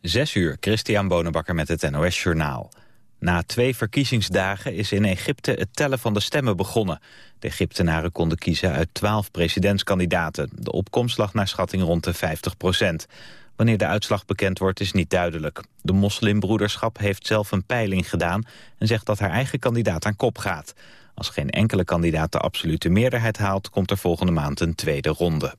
Zes uur, Christian Bonenbakker met het NOS Journaal. Na twee verkiezingsdagen is in Egypte het tellen van de stemmen begonnen. De Egyptenaren konden kiezen uit twaalf presidentskandidaten. De opkomst lag naar schatting rond de 50 procent. Wanneer de uitslag bekend wordt is niet duidelijk. De moslimbroederschap heeft zelf een peiling gedaan... en zegt dat haar eigen kandidaat aan kop gaat. Als geen enkele kandidaat de absolute meerderheid haalt... komt er volgende maand een tweede ronde.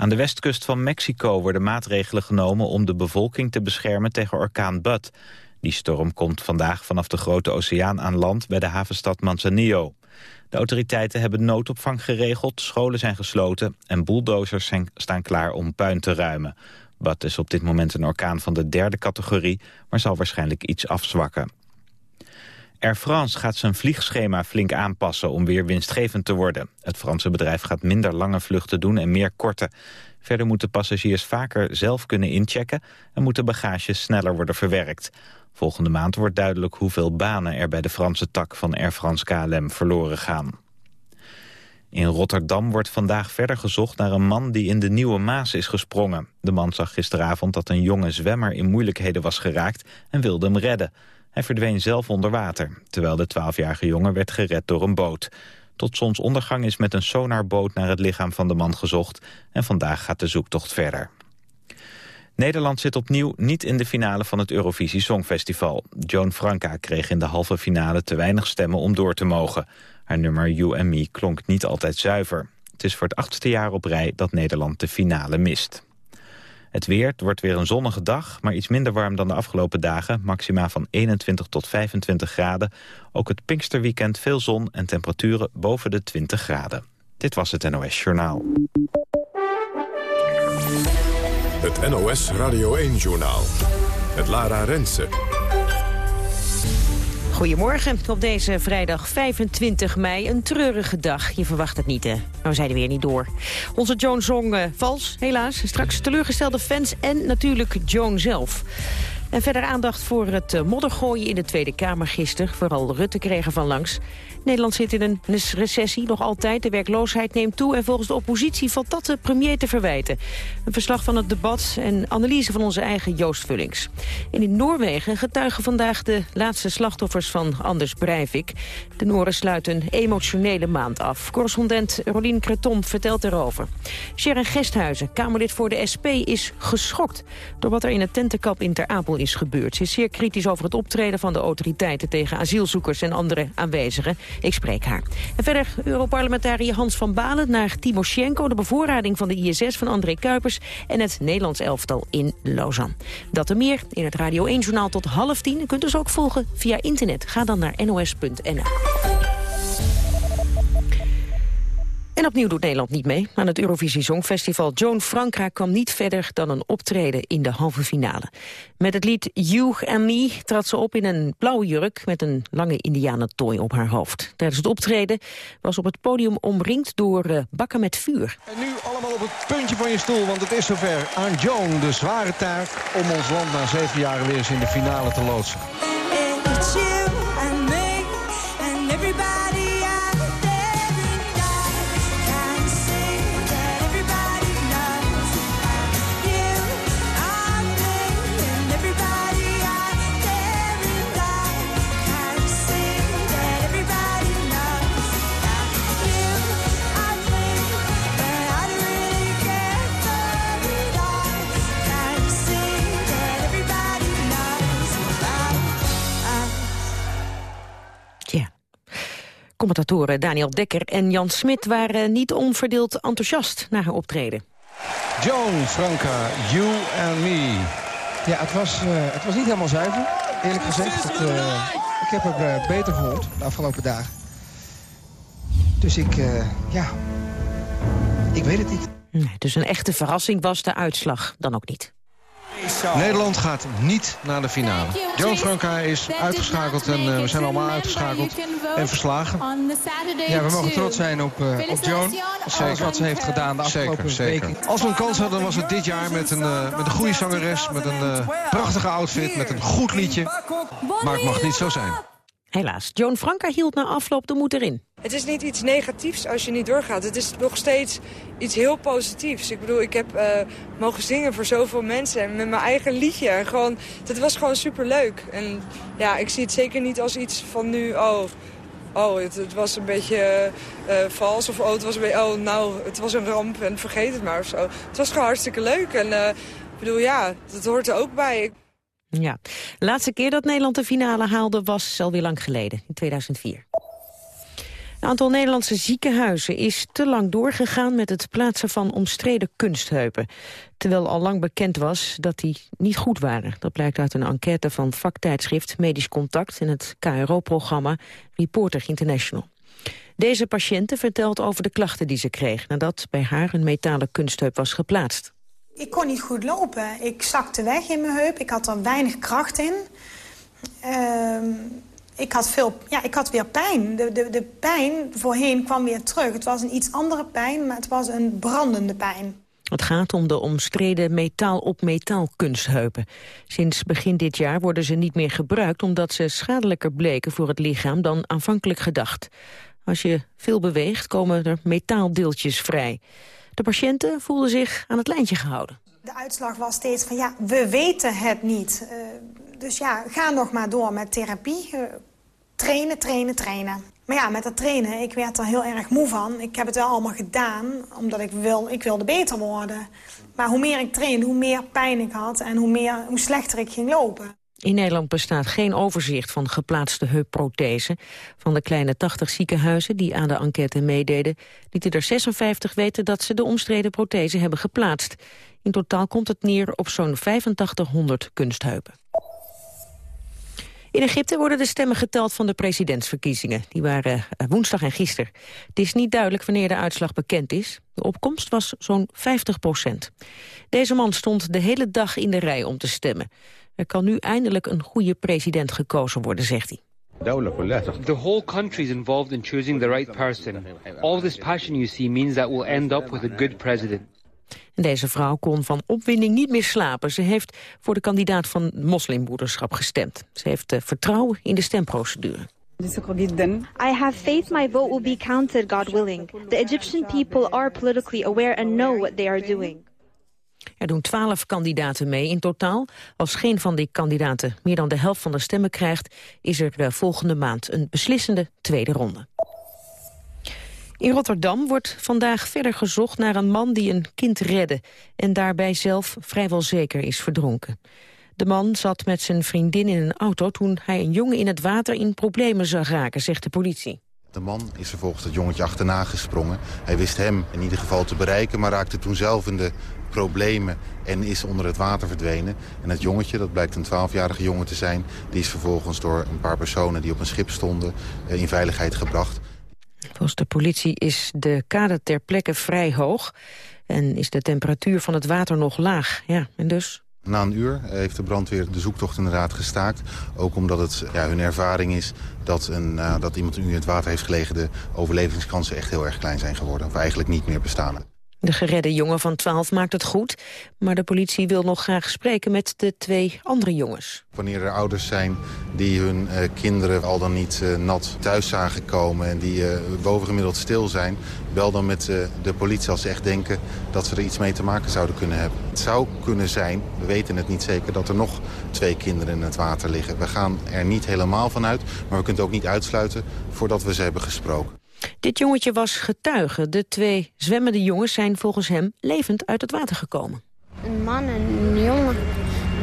Aan de westkust van Mexico worden maatregelen genomen om de bevolking te beschermen tegen orkaan Bud. Die storm komt vandaag vanaf de Grote Oceaan aan land bij de havenstad Manzanillo. De autoriteiten hebben noodopvang geregeld, scholen zijn gesloten en bulldozers staan klaar om puin te ruimen. Bud is op dit moment een orkaan van de derde categorie, maar zal waarschijnlijk iets afzwakken. Air France gaat zijn vliegschema flink aanpassen om weer winstgevend te worden. Het Franse bedrijf gaat minder lange vluchten doen en meer korte. Verder moeten passagiers vaker zelf kunnen inchecken... en moeten bagages sneller worden verwerkt. Volgende maand wordt duidelijk hoeveel banen er bij de Franse tak van Air France KLM verloren gaan. In Rotterdam wordt vandaag verder gezocht naar een man die in de Nieuwe Maas is gesprongen. De man zag gisteravond dat een jonge zwemmer in moeilijkheden was geraakt en wilde hem redden. Hij verdween zelf onder water, terwijl de 12-jarige jongen werd gered door een boot. Tot zonsondergang is met een sonarboot naar het lichaam van de man gezocht... en vandaag gaat de zoektocht verder. Nederland zit opnieuw niet in de finale van het Eurovisie Songfestival. Joan Franka kreeg in de halve finale te weinig stemmen om door te mogen. Haar nummer You and Me klonk niet altijd zuiver. Het is voor het achtste jaar op rij dat Nederland de finale mist. Het weer, wordt weer een zonnige dag, maar iets minder warm dan de afgelopen dagen. Maxima van 21 tot 25 graden. Ook het Pinksterweekend veel zon en temperaturen boven de 20 graden. Dit was het NOS Journaal. Het NOS Radio 1-journaal. Het Lara Rensen. Goedemorgen op deze vrijdag 25 mei. Een treurige dag. Je verwacht het niet, hè? Maar we zijn er weer niet door. Onze Joan zong uh, vals, helaas. Straks teleurgestelde fans en natuurlijk Joan zelf. En verder aandacht voor het uh, moddergooien in de Tweede Kamer gisteren. Vooral Rutte kregen van langs. Nederland zit in een recessie, nog altijd. De werkloosheid neemt toe en volgens de oppositie valt dat de premier te verwijten. Een verslag van het debat en analyse van onze eigen Joost Vullings. En in Noorwegen getuigen vandaag de laatste slachtoffers van Anders Breivik. De Nooren sluiten een emotionele maand af. Correspondent Rolien Creton vertelt erover. Sharon Gesthuizen, Kamerlid voor de SP, is geschokt... door wat er in het tentenkamp in Ter Apel is gebeurd. Ze is zeer kritisch over het optreden van de autoriteiten... tegen asielzoekers en andere aanwezigen. Ik spreek haar. En verder Europarlementariër Hans van Balen naar Timoshenko... de bevoorrading van de ISS van André Kuipers... en het Nederlands elftal in Lausanne. Dat en meer in het Radio 1-journaal tot half tien. U kunt dus ook volgen via internet. Ga dan naar nos.nl. En opnieuw doet Nederland niet mee aan het Eurovisie Songfestival. Joan Franka kwam niet verder dan een optreden in de halve finale. Met het lied You and Me trad ze op in een blauwe jurk... met een lange indianentooi op haar hoofd. Tijdens het optreden was op het podium omringd door uh, bakken met vuur. En nu allemaal op het puntje van je stoel, want het is zover. Aan Joan de zware taak om ons land na zeven jaren weer eens in de finale te loodsen. Commentatoren Daniel Dekker en Jan Smit waren niet onverdeeld enthousiast naar haar optreden. Joan Franca, You and Me. Ja, het was, uh, het was niet helemaal zuiver, eerlijk gezegd. Het, uh, ik heb er uh, beter gehoord de afgelopen dagen. Dus ik, ja, ik weet het niet. Nee, dus een echte verrassing was de uitslag dan ook niet. Nederland gaat niet naar de finale. Joan Franka is uitgeschakeld en uh, we zijn allemaal uitgeschakeld en verslagen. Ja, we mogen trots zijn op, uh, op Joan. Zoals wat ze heeft gedaan de afgelopen zeker, weken. Als we een kans hadden, was het dit jaar met een, uh, met een goede zangeres... met een prachtige outfit, met een goed liedje. Maar het mag niet zo zijn. Helaas, Joan Franka hield na afloop de moed erin. Het is niet iets negatiefs als je niet doorgaat. Het is nog steeds iets heel positiefs. Ik bedoel, ik heb uh, mogen zingen voor zoveel mensen en met mijn eigen liedje. En gewoon, dat was gewoon superleuk. En ja, ik zie het zeker niet als iets van nu, oh, oh het, was een beetje uh, vals. Of oh, het was een beetje, oh, nou, het was een ramp en vergeet het maar of zo. Het was gewoon hartstikke leuk. En ik bedoel, ja, dat hoort er ook bij. Ja, de laatste keer dat Nederland de finale haalde was alweer lang geleden, in 2004. Een aantal Nederlandse ziekenhuizen is te lang doorgegaan met het plaatsen van omstreden kunstheupen. Terwijl al lang bekend was dat die niet goed waren. Dat blijkt uit een enquête van vaktijdschrift Medisch Contact en het KRO-programma Reporter International. Deze patiënte vertelt over de klachten die ze kreeg nadat bij haar een metalen kunstheup was geplaatst. Ik kon niet goed lopen. Ik zakte weg in mijn heup. Ik had er weinig kracht in. Uh, ik had, veel, ja, ik had weer pijn. De, de, de pijn voorheen kwam weer terug. Het was een iets andere pijn, maar het was een brandende pijn. Het gaat om de omstreden metaal-op-metaal kunstheupen. Sinds begin dit jaar worden ze niet meer gebruikt... omdat ze schadelijker bleken voor het lichaam dan aanvankelijk gedacht. Als je veel beweegt, komen er metaaldeeltjes vrij. De patiënten voelden zich aan het lijntje gehouden. De uitslag was steeds van ja, we weten het niet. Uh, dus ja, ga nog maar door met therapie. Uh, trainen, trainen, trainen. Maar ja, met dat trainen, ik werd er heel erg moe van. Ik heb het wel allemaal gedaan, omdat ik, wil, ik wilde beter worden. Maar hoe meer ik trainde, hoe meer pijn ik had... en hoe, meer, hoe slechter ik ging lopen. In Nederland bestaat geen overzicht van geplaatste heupprothesen. Van de kleine 80 ziekenhuizen die aan de enquête meededen... lieten er 56 weten dat ze de omstreden prothese hebben geplaatst. In totaal komt het neer op zo'n 8500 kunstheupen. In Egypte worden de stemmen geteld van de presidentsverkiezingen. Die waren eh, woensdag en gisteren. Het is niet duidelijk wanneer de uitslag bekend is. De opkomst was zo'n 50 procent. Deze man stond de hele dag in de rij om te stemmen. Er kan nu eindelijk een goede president gekozen worden, zegt hij. The whole country is involved in choosing the right person. All this passion you see means that we'll end up with a good president. En deze vrouw kon van opwinding niet meer slapen. Ze heeft voor de kandidaat van moslimbroederschap gestemd. Ze heeft uh, vertrouwen in de stemprocedure. I have faith my vote will be counted, God willing. The Egyptian people are politically aware and know what they are doing. Er doen twaalf kandidaten mee in totaal. Als geen van die kandidaten meer dan de helft van de stemmen krijgt... is er uh, volgende maand een beslissende tweede ronde. In Rotterdam wordt vandaag verder gezocht naar een man die een kind redde... en daarbij zelf vrijwel zeker is verdronken. De man zat met zijn vriendin in een auto toen hij een jongen in het water in problemen zag raken, zegt de politie. De man is vervolgens het jongetje achterna gesprongen. Hij wist hem in ieder geval te bereiken, maar raakte toen zelf in de problemen en is onder het water verdwenen. En het jongetje, dat blijkt een 12-jarige jongen te zijn... die is vervolgens door een paar personen die op een schip stonden eh, in veiligheid gebracht. Volgens de politie is de kade ter plekke vrij hoog... en is de temperatuur van het water nog laag. Ja, en dus na een uur heeft de brandweer de zoektocht inderdaad gestaakt. Ook omdat het ja, hun ervaring is dat, een, uh, dat iemand een uur in het water heeft gelegen... de overlevingskansen echt heel erg klein zijn geworden. Of eigenlijk niet meer bestaan. De geredde jongen van 12 maakt het goed, maar de politie wil nog graag spreken met de twee andere jongens. Wanneer er ouders zijn die hun uh, kinderen al dan niet uh, nat thuis zagen komen en die uh, bovengemiddeld stil zijn, bel dan met de politie als ze echt denken dat ze er iets mee te maken zouden kunnen hebben. Het zou kunnen zijn, we weten het niet zeker, dat er nog twee kinderen in het water liggen. We gaan er niet helemaal van uit, maar we kunnen het ook niet uitsluiten voordat we ze hebben gesproken. Dit jongetje was getuige. De twee zwemmende jongens zijn volgens hem levend uit het water gekomen. Een man en een jongen,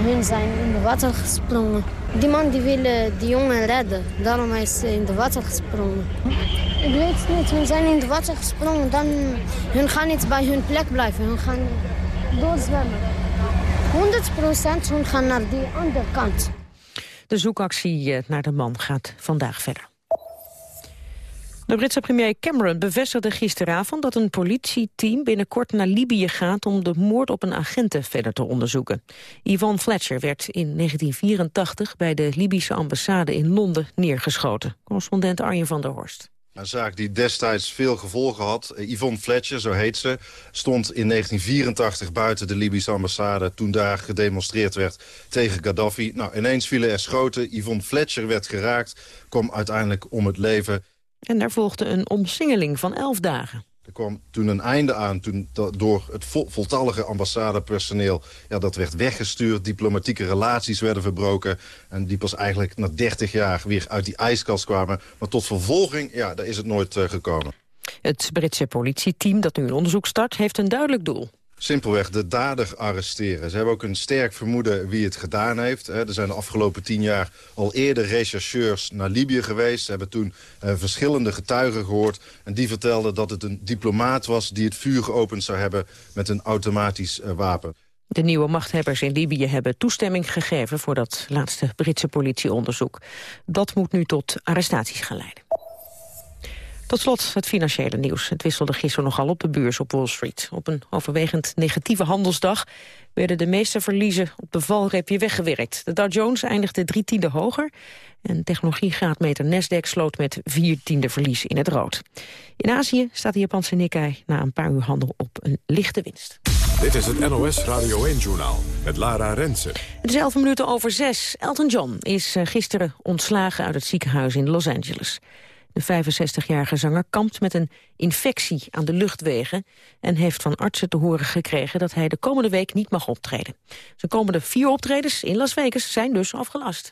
hun zijn in het water gesprongen. Die man die wil die jongen redden, daarom is hij in het water gesprongen. Ik weet het niet, hun zijn in het water gesprongen, dan hun gaan niet bij hun plek blijven. Hun gaan doorzwemmen. 100% hun gaan naar die andere kant. De zoekactie eh, naar de man gaat vandaag verder. De Britse premier Cameron bevestigde gisteravond dat een politieteam binnenkort naar Libië gaat om de moord op een agente verder te onderzoeken. Yvonne Fletcher werd in 1984 bij de Libische ambassade in Londen neergeschoten. Correspondent Arjen van der Horst. Een zaak die destijds veel gevolgen had. Yvonne Fletcher, zo heet ze, stond in 1984 buiten de Libische ambassade... toen daar gedemonstreerd werd tegen Gaddafi. Nou, ineens vielen er schoten. Yvonne Fletcher werd geraakt, kwam uiteindelijk om het leven. En daar volgde een omsingeling van elf dagen. Er kwam toen een einde aan toen door het voltallige ambassadepersoneel... Ja, dat werd weggestuurd, diplomatieke relaties werden verbroken... en die pas eigenlijk na 30 jaar weer uit die ijskast kwamen. Maar tot vervolging, ja, daar is het nooit uh, gekomen. Het Britse politieteam dat nu een onderzoek start... heeft een duidelijk doel. Simpelweg de dader arresteren. Ze hebben ook een sterk vermoeden wie het gedaan heeft. Er zijn de afgelopen tien jaar al eerder rechercheurs naar Libië geweest. Ze hebben toen uh, verschillende getuigen gehoord. En die vertelden dat het een diplomaat was die het vuur geopend zou hebben met een automatisch uh, wapen. De nieuwe machthebbers in Libië hebben toestemming gegeven voor dat laatste Britse politieonderzoek. Dat moet nu tot arrestaties gaan leiden. Tot slot het financiële nieuws. Het wisselde gisteren nogal op de beurs op Wall Street. Op een overwegend negatieve handelsdag werden de meeste verliezen op de valreepje weggewerkt. De Dow Jones eindigde drie tiende hoger en technologiegraadmeter Nasdaq sloot met vier tiende verlies in het rood. In Azië staat de Japanse Nikkei na een paar uur handel op een lichte winst. Dit is het NOS Radio 1-journaal met Lara Rensen. Het is elf minuten over zes. Elton John is eh, gisteren ontslagen uit het ziekenhuis in Los Angeles. De 65-jarige zanger kampt met een infectie aan de luchtwegen... en heeft van artsen te horen gekregen dat hij de komende week niet mag optreden. Zijn komende vier optredens in Las Vegas zijn dus afgelast.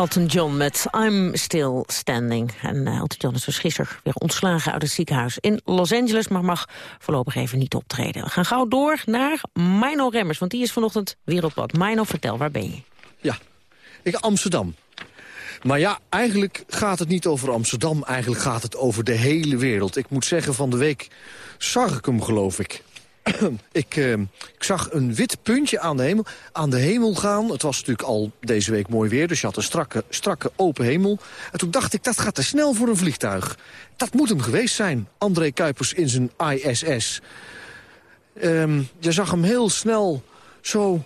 Elton John met I'm Still Standing. En eh, Elton John is dus gisteren weer ontslagen uit het ziekenhuis in Los Angeles... maar mag voorlopig even niet optreden. We gaan gauw door naar Mino Remmers, want die is vanochtend weer op. Mino, vertel, waar ben je? Ja, ik Amsterdam. Maar ja, eigenlijk gaat het niet over Amsterdam. Eigenlijk gaat het over de hele wereld. Ik moet zeggen, van de week zag ik hem, geloof ik. ik, eh, ik, zag een wit puntje aan de, hemel, aan de hemel gaan. Het was natuurlijk al deze week mooi weer, dus je had een strakke, strakke open hemel. En toen dacht ik, dat gaat te snel voor een vliegtuig. Dat moet hem geweest zijn, André Kuipers in zijn ISS. Ehm, je zag hem heel snel zo...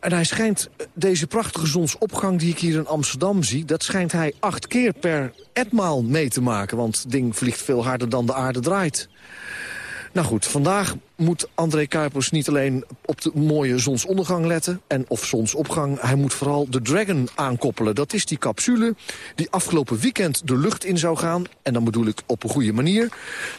En hij schijnt, deze prachtige zonsopgang die ik hier in Amsterdam zie... dat schijnt hij acht keer per etmaal mee te maken. Want het ding vliegt veel harder dan de aarde draait. Nou goed, vandaag moet André Kuipers niet alleen op de mooie zonsondergang letten... en of zonsopgang, hij moet vooral de Dragon aankoppelen. Dat is die capsule die afgelopen weekend de lucht in zou gaan. En dan bedoel ik op een goede manier.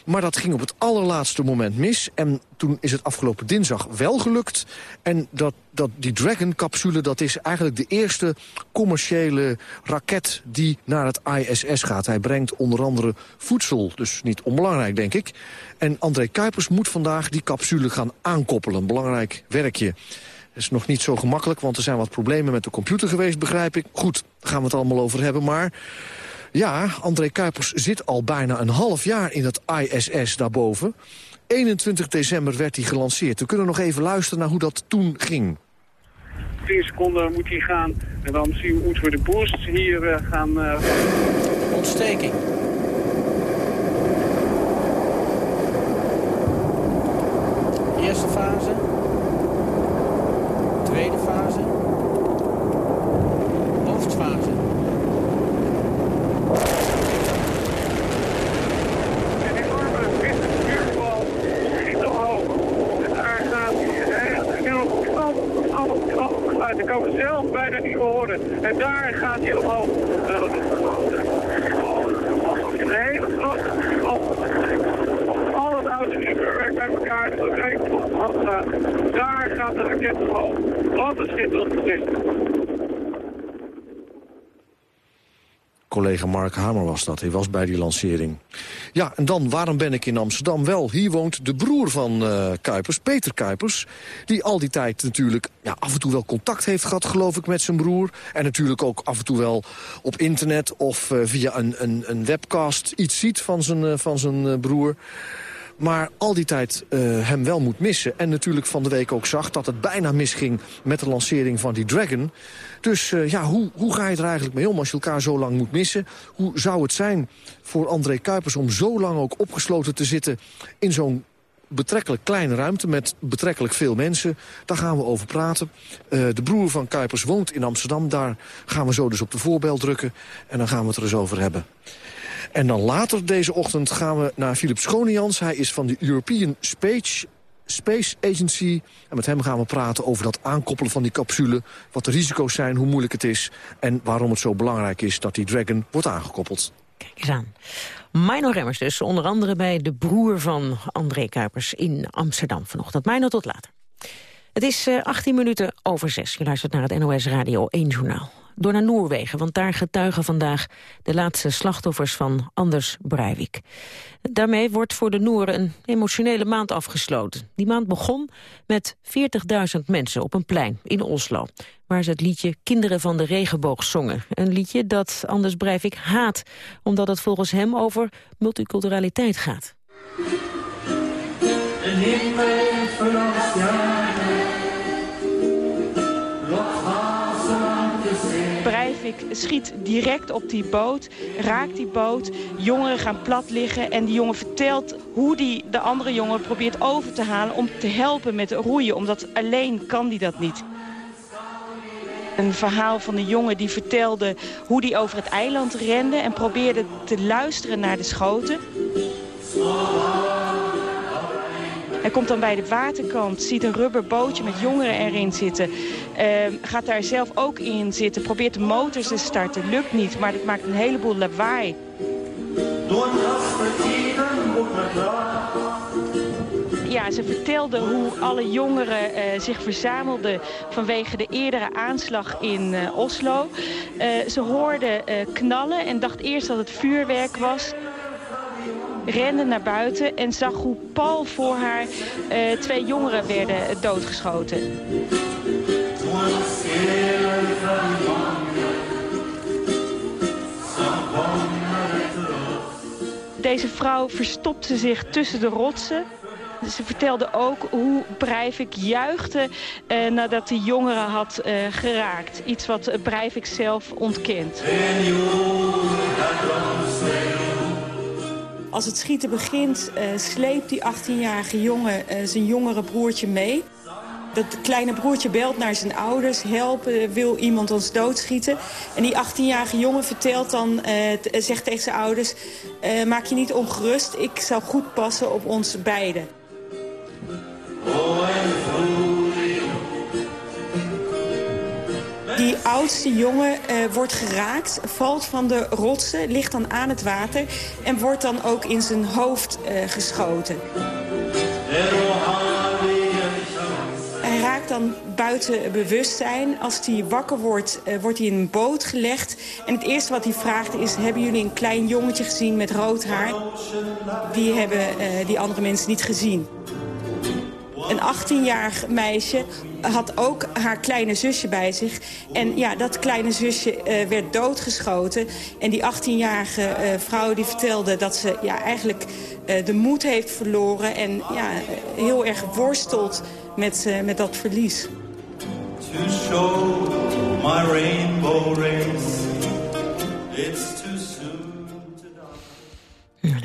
Maar dat ging op het allerlaatste moment mis. En toen is het afgelopen dinsdag wel gelukt. En dat, dat, die Dragon-capsule, dat is eigenlijk de eerste commerciële raket die naar het ISS gaat. Hij brengt onder andere voedsel, dus niet onbelangrijk, denk ik. En André Kuipers moet vandaag die capsule gaan aankoppelen. Een belangrijk werkje. Dat is nog niet zo gemakkelijk, want er zijn wat problemen met de computer geweest, begrijp ik. Goed, daar gaan we het allemaal over hebben, maar... Ja, André Kuipers zit al bijna een half jaar in het ISS daarboven. 21 december werd hij gelanceerd. We kunnen nog even luisteren naar hoe dat toen ging. 10 seconden moet hij gaan en dan zien we, moeten we de boosts hier uh, gaan... Uh... Ontsteking. Eerste fase. Tweede fase. Hoofdfase. Een enorme witte vuurbal schiet omhoog. En daar gaat hij heel uit. Ik kan het zelf bijna niet horen. En daar gaat hij omhoog. Nee, al het oude werkt bij elkaar. Daar gaat de raket omhoog. Wat een schitterend gezicht. Collega Mark Hamer was dat, hij was bij die lancering. Ja, en dan, waarom ben ik in Amsterdam? Wel, hier woont de broer van uh, Kuipers, Peter Kuipers... die al die tijd natuurlijk ja, af en toe wel contact heeft gehad, geloof ik, met zijn broer. En natuurlijk ook af en toe wel op internet of uh, via een, een, een, webcast iets ziet van zijn, uh, van zijn broer maar al die tijd uh, hem wel moet missen. En natuurlijk van de week ook zag dat het bijna misging met de lancering van die Dragon. Dus uh, ja, hoe, hoe ga je er eigenlijk mee om als je elkaar zo lang moet missen? Hoe zou het zijn voor André Kuipers om zo lang ook opgesloten te zitten... in zo'n betrekkelijk kleine ruimte met betrekkelijk veel mensen. Daar gaan we over praten. Uh, de broer van Kuipers woont in Amsterdam. Daar gaan we zo dus op de voorbel drukken. En dan gaan we het er eens over hebben. En dan later deze ochtend gaan we naar Philip Schonians. Hij is van de European Space, Space Agency. En met hem gaan we praten over dat aankoppelen van die capsule. Wat de risico's zijn, hoe moeilijk het is... en waarom het zo belangrijk is dat die Dragon wordt aangekoppeld. Kijk eens aan. Mino Remmers dus, onder andere bij de broer van André Kuipers in Amsterdam vanochtend. Mino, tot later. Het is 18 eh, minuten over 6. Je luistert naar het NOS Radio 1 Journaal door naar Noorwegen, want daar getuigen vandaag de laatste slachtoffers van Anders Breivik. Daarmee wordt voor de Nooren een emotionele maand afgesloten. Die maand begon met 40.000 mensen op een plein in Oslo, waar ze het liedje Kinderen van de Regenboog zongen. Een liedje dat Anders Breivik haat, omdat het volgens hem over multiculturaliteit gaat. Breivik schiet direct op die boot, raakt die boot. Jongeren gaan plat liggen en die jongen vertelt hoe die de andere jongen probeert over te halen... om te helpen met roeien, omdat alleen kan die dat niet. Een verhaal van een jongen die vertelde hoe die over het eiland rende... en probeerde te luisteren naar de schoten. Hij komt dan bij de waterkant, ziet een rubberbootje met jongeren erin zitten. Uh, gaat daar zelf ook in zitten, probeert de motor te starten. Lukt niet, maar dat maakt een heleboel lawaai. Ja, ze vertelde hoe alle jongeren uh, zich verzamelden vanwege de eerdere aanslag in uh, Oslo. Uh, ze hoorden knallen en dacht eerst dat het vuurwerk was rende naar buiten en zag hoe pal voor haar eh, twee jongeren werden doodgeschoten. Deze vrouw verstopte zich tussen de rotsen. Ze vertelde ook hoe Breivik juichte eh, nadat de jongeren had eh, geraakt. Iets wat Breivik zelf ontkent. Als het schieten begint, uh, sleept die 18-jarige jongen uh, zijn jongere broertje mee. Dat kleine broertje belt naar zijn ouders, helpen, wil iemand ons doodschieten. En die 18-jarige jongen vertelt dan, uh, zegt tegen zijn ouders... maak je niet ongerust, ik zal goed passen op ons beiden. Die oudste jongen uh, wordt geraakt, valt van de rotsen, ligt dan aan het water... en wordt dan ook in zijn hoofd uh, geschoten. Hij raakt dan buiten bewustzijn. Als hij wakker wordt, uh, wordt hij in een boot gelegd. En het eerste wat hij vraagt is... hebben jullie een klein jongetje gezien met rood haar? Die hebben die andere mensen niet gezien. Een 18-jarig meisje had ook haar kleine zusje bij zich. En ja, dat kleine zusje uh, werd doodgeschoten. En die 18-jarige uh, vrouw die vertelde dat ze ja, eigenlijk uh, de moed heeft verloren... en ja, heel erg worstelt met, met dat verlies.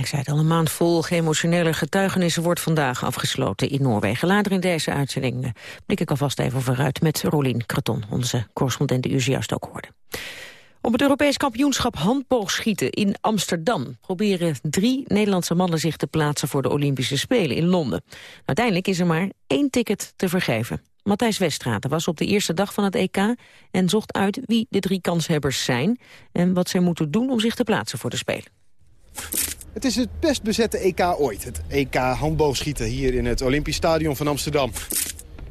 Zei het al, een maand vol emotionele getuigenissen wordt vandaag afgesloten in Noorwegen. Later in deze uitzending eh, blik ik alvast even vooruit met Rolien Kraton, onze correspondent die u zojuist ook hoorde. Op het Europees kampioenschap handboogschieten in Amsterdam... proberen drie Nederlandse mannen zich te plaatsen voor de Olympische Spelen in Londen. Uiteindelijk is er maar één ticket te vergeven. Matthijs Westraten was op de eerste dag van het EK... en zocht uit wie de drie kanshebbers zijn... en wat zij moeten doen om zich te plaatsen voor de Spelen. Het is het best bezette EK ooit. Het EK handboogschieten hier in het Olympisch Stadion van Amsterdam.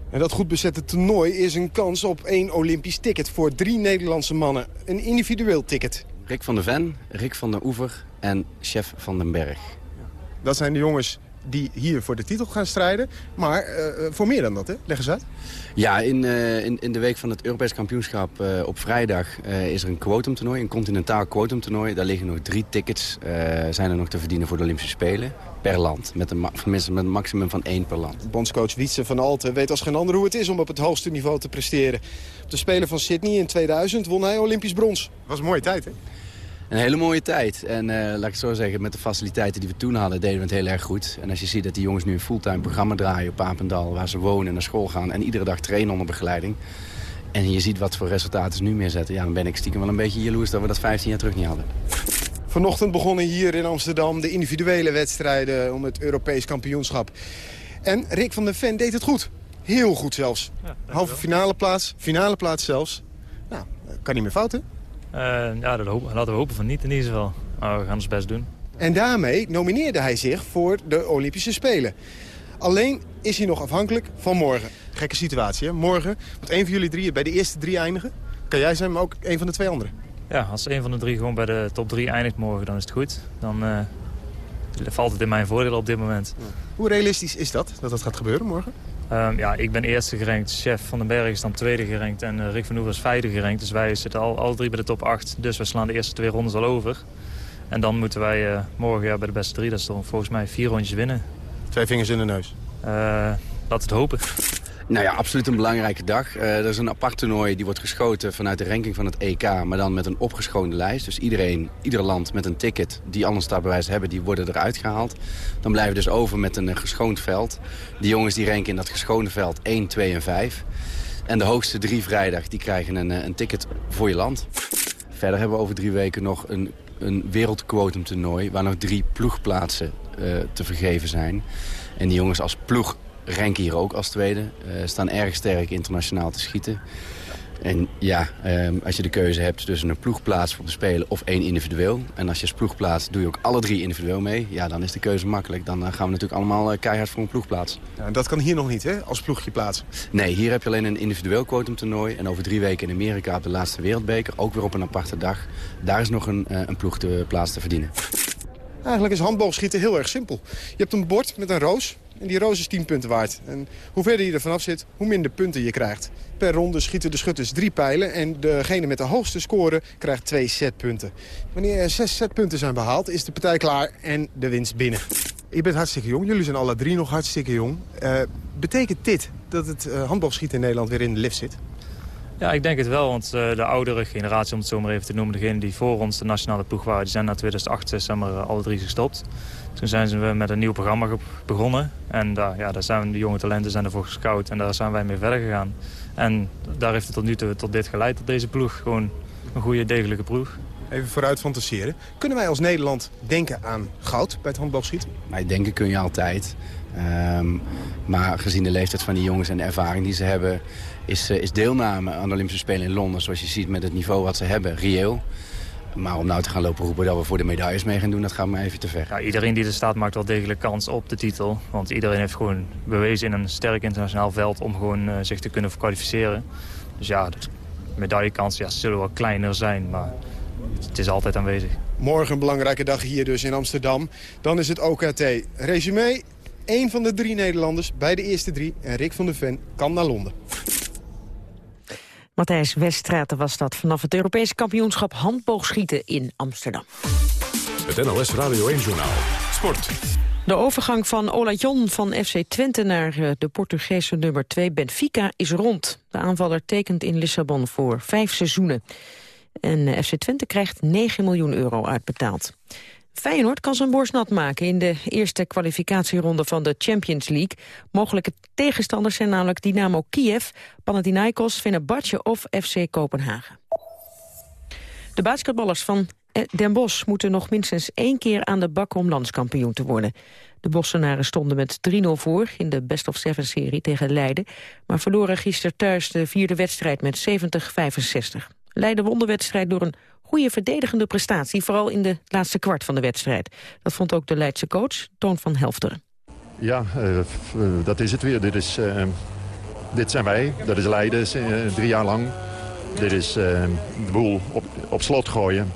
En dat goed bezette toernooi is een kans op één Olympisch ticket... voor drie Nederlandse mannen. Een individueel ticket. Rick van der Ven, Rick van der Oever en Chef van den Berg. Dat zijn de jongens die hier voor de titel gaan strijden. Maar uh, voor meer dan dat, hè? Leg eens uit. Ja, in, uh, in, in de week van het Europees kampioenschap uh, op vrijdag is er een quotumtoernooi. Een continentaal quotumtoernooi. Daar liggen nog drie tickets zijn er nog te verdienen voor de Olympische Spelen. Per land. Met een, met een maximum van één per land. Bondscoach Wietse van Alten weet als geen ander hoe het is om op het hoogste niveau te presteren. Op de Spelen van Sydney in 2000 won hij Olympisch brons. Dat was een mooie tijd, hè? Een hele mooie tijd. En uh, laat ik het zo zeggen, met de faciliteiten die we toen hadden, deden we het heel erg goed. En als je ziet dat die jongens nu een fulltime programma draaien op Papendal, waar ze wonen en naar school gaan en iedere dag trainen onder begeleiding. En je ziet wat voor resultaten ze nu neerzetten. Ja, dan ben ik stiekem wel een beetje jaloers dat we dat 15 jaar terug niet hadden. Vanochtend begonnen hier in Amsterdam de individuele wedstrijden om het Europees kampioenschap. En Rick van der Ven deed het goed. Heel goed zelfs. Ja, Halve finale plaats, finale plaats zelfs. Nou, kan niet meer fouten. Uh, ja, dat hopen, laten we hopen van niet in ieder geval. Maar we gaan ons best doen. En daarmee nomineerde hij zich voor de Olympische Spelen. Alleen is hij nog afhankelijk van morgen. Gekke situatie, hè? Morgen moet één van jullie drie bij de eerste drie eindigen. Kan jij zijn, maar ook een van de twee anderen. Ja, als een van de drie gewoon bij de top drie eindigt morgen, dan is het goed. Dan uh, valt het in mijn voordeel op dit moment. Hoe realistisch is dat, dat dat gaat gebeuren morgen? Um, ja, ik ben eerste gerankt, chef van den Berg is dan tweede gerankt en uh, Rick van Oever is vijfde gerankt. Dus wij zitten al, alle drie bij de top 8, dus we slaan de eerste twee rondes al over. En dan moeten wij uh, morgen ja, bij de beste drie, dat is dan volgens mij vier rondjes winnen. Twee vingers in de neus? Uh, laat het hopen. Nou ja, absoluut een belangrijke dag. Uh, er is een apart toernooi die wordt geschoten vanuit de ranking van het EK... maar dan met een opgeschoonde lijst. Dus iedereen, ieder land met een ticket die al een startbewijs hebben... die worden eruit gehaald. Dan blijven we dus over met een geschoond veld. Die jongens die ranken in dat geschoonde veld 1, 2 en 5. En de hoogste drie vrijdag die krijgen een, een ticket voor je land. Verder hebben we over drie weken nog een, een wereldquotum toernooi... waar nog drie ploegplaatsen te vergeven zijn. En die jongens als ploeg ranken hier ook als tweede. Uh, staan erg sterk internationaal te schieten. En ja, uh, als je de keuze hebt tussen een ploegplaats voor te spelen of één individueel. En als je als ploegplaats doe je ook alle drie individueel mee. Ja, dan is de keuze makkelijk. Dan uh, gaan we natuurlijk allemaal uh, keihard voor een ploegplaats. Ja, en dat kan hier nog niet, hè? Als ploegje plaatsen? Nee, hier heb je alleen een individueel quotumtoernooi. En over drie weken in Amerika op de laatste wereldbeker. Ook weer op een aparte dag. Daar is nog een, een ploegplaats te verdienen. Eigenlijk is handboogschieten heel erg simpel. Je hebt een bord met een roos En die roos is 10 punten waard. En hoe verder je er vanaf zit, hoe minder punten je krijgt. Per ronde schieten de schutters drie pijlen en degene met de hoogste score krijgt twee setpunten. Wanneer er zes setpunten zijn behaald, is de partij klaar en de winst binnen. Je bent hartstikke jong, jullie zijn alle drie nog hartstikke jong. Uh, betekent dit dat het uh, handbalschieten in Nederland weer in de lift zit? Ja, ik denk het wel, want uh, de oudere generatie, om het zo maar even te noemen... degenen die voor ons de nationale ploeg waren, die zijn na 2008 zeg maar, alle drie gestopt. Toen zijn ze met een nieuw programma begonnen. En daar, ja, daar zijn de jonge talenten zijn ervoor gescout en daar zijn wij mee verder gegaan. En daar heeft het tot nu toe tot dit geleid, tot deze ploeg. Gewoon een goede, degelijke ploeg. Even vooruit fantaseren. Kunnen wij als Nederland denken aan goud bij het handbalschieten? Wij denken kun je altijd. Um, maar gezien de leeftijd van die jongens en de ervaring die ze hebben... Is, is deelname aan de Olympische Spelen in Londen, zoals je ziet met het niveau wat ze hebben, reëel. Maar om nou te gaan lopen roepen dat we voor de medailles mee gaan doen, dat gaat me even te ver. Ja, iedereen die er staat maakt wel degelijk kans op de titel. Want iedereen heeft gewoon bewezen in een sterk internationaal veld om gewoon uh, zich te kunnen kwalificeren. Dus ja, de medaillekansen ja, zullen wel kleiner zijn, maar het is altijd aanwezig. Morgen een belangrijke dag hier dus in Amsterdam. Dan is het OKT. Resumé, één van de drie Nederlanders bij de eerste drie. En Rick van der Ven kan naar Londen. Matthijs Weststraten was dat vanaf het Europese kampioenschap handboogschieten in Amsterdam. Het NOS Radio 1 Journaal. Sport. De overgang van Olajon van FC Twente naar eh, de Portugese nummer 2 Benfica is rond. De aanvaller tekent in Lissabon voor vijf seizoenen. En eh, FC Twente krijgt 9 miljoen euro uitbetaald. Feyenoord kan zijn borst nat maken in de eerste kwalificatieronde van de Champions League. Mogelijke tegenstanders zijn namelijk Dynamo Kiev, Panathinaikos, Fenerbahce of FC Kopenhagen. De basketballers van Den Bosch moeten nog minstens één keer aan de bak om landskampioen te worden. De Bossenaren stonden met 3-0 voor in de Best of Seven-serie tegen Leiden... maar verloren gisteren thuis de vierde wedstrijd met 70-65. Leiden won de wedstrijd door een goede verdedigende prestatie, vooral in de laatste kwart van de wedstrijd. Dat vond ook de Leidse coach, Toon van Helfteren. Ja, uh, dat is het weer. Dit, is, uh, dit zijn wij. Dat is Leiden, drie jaar lang. Dit is de boel op, op slot gooien.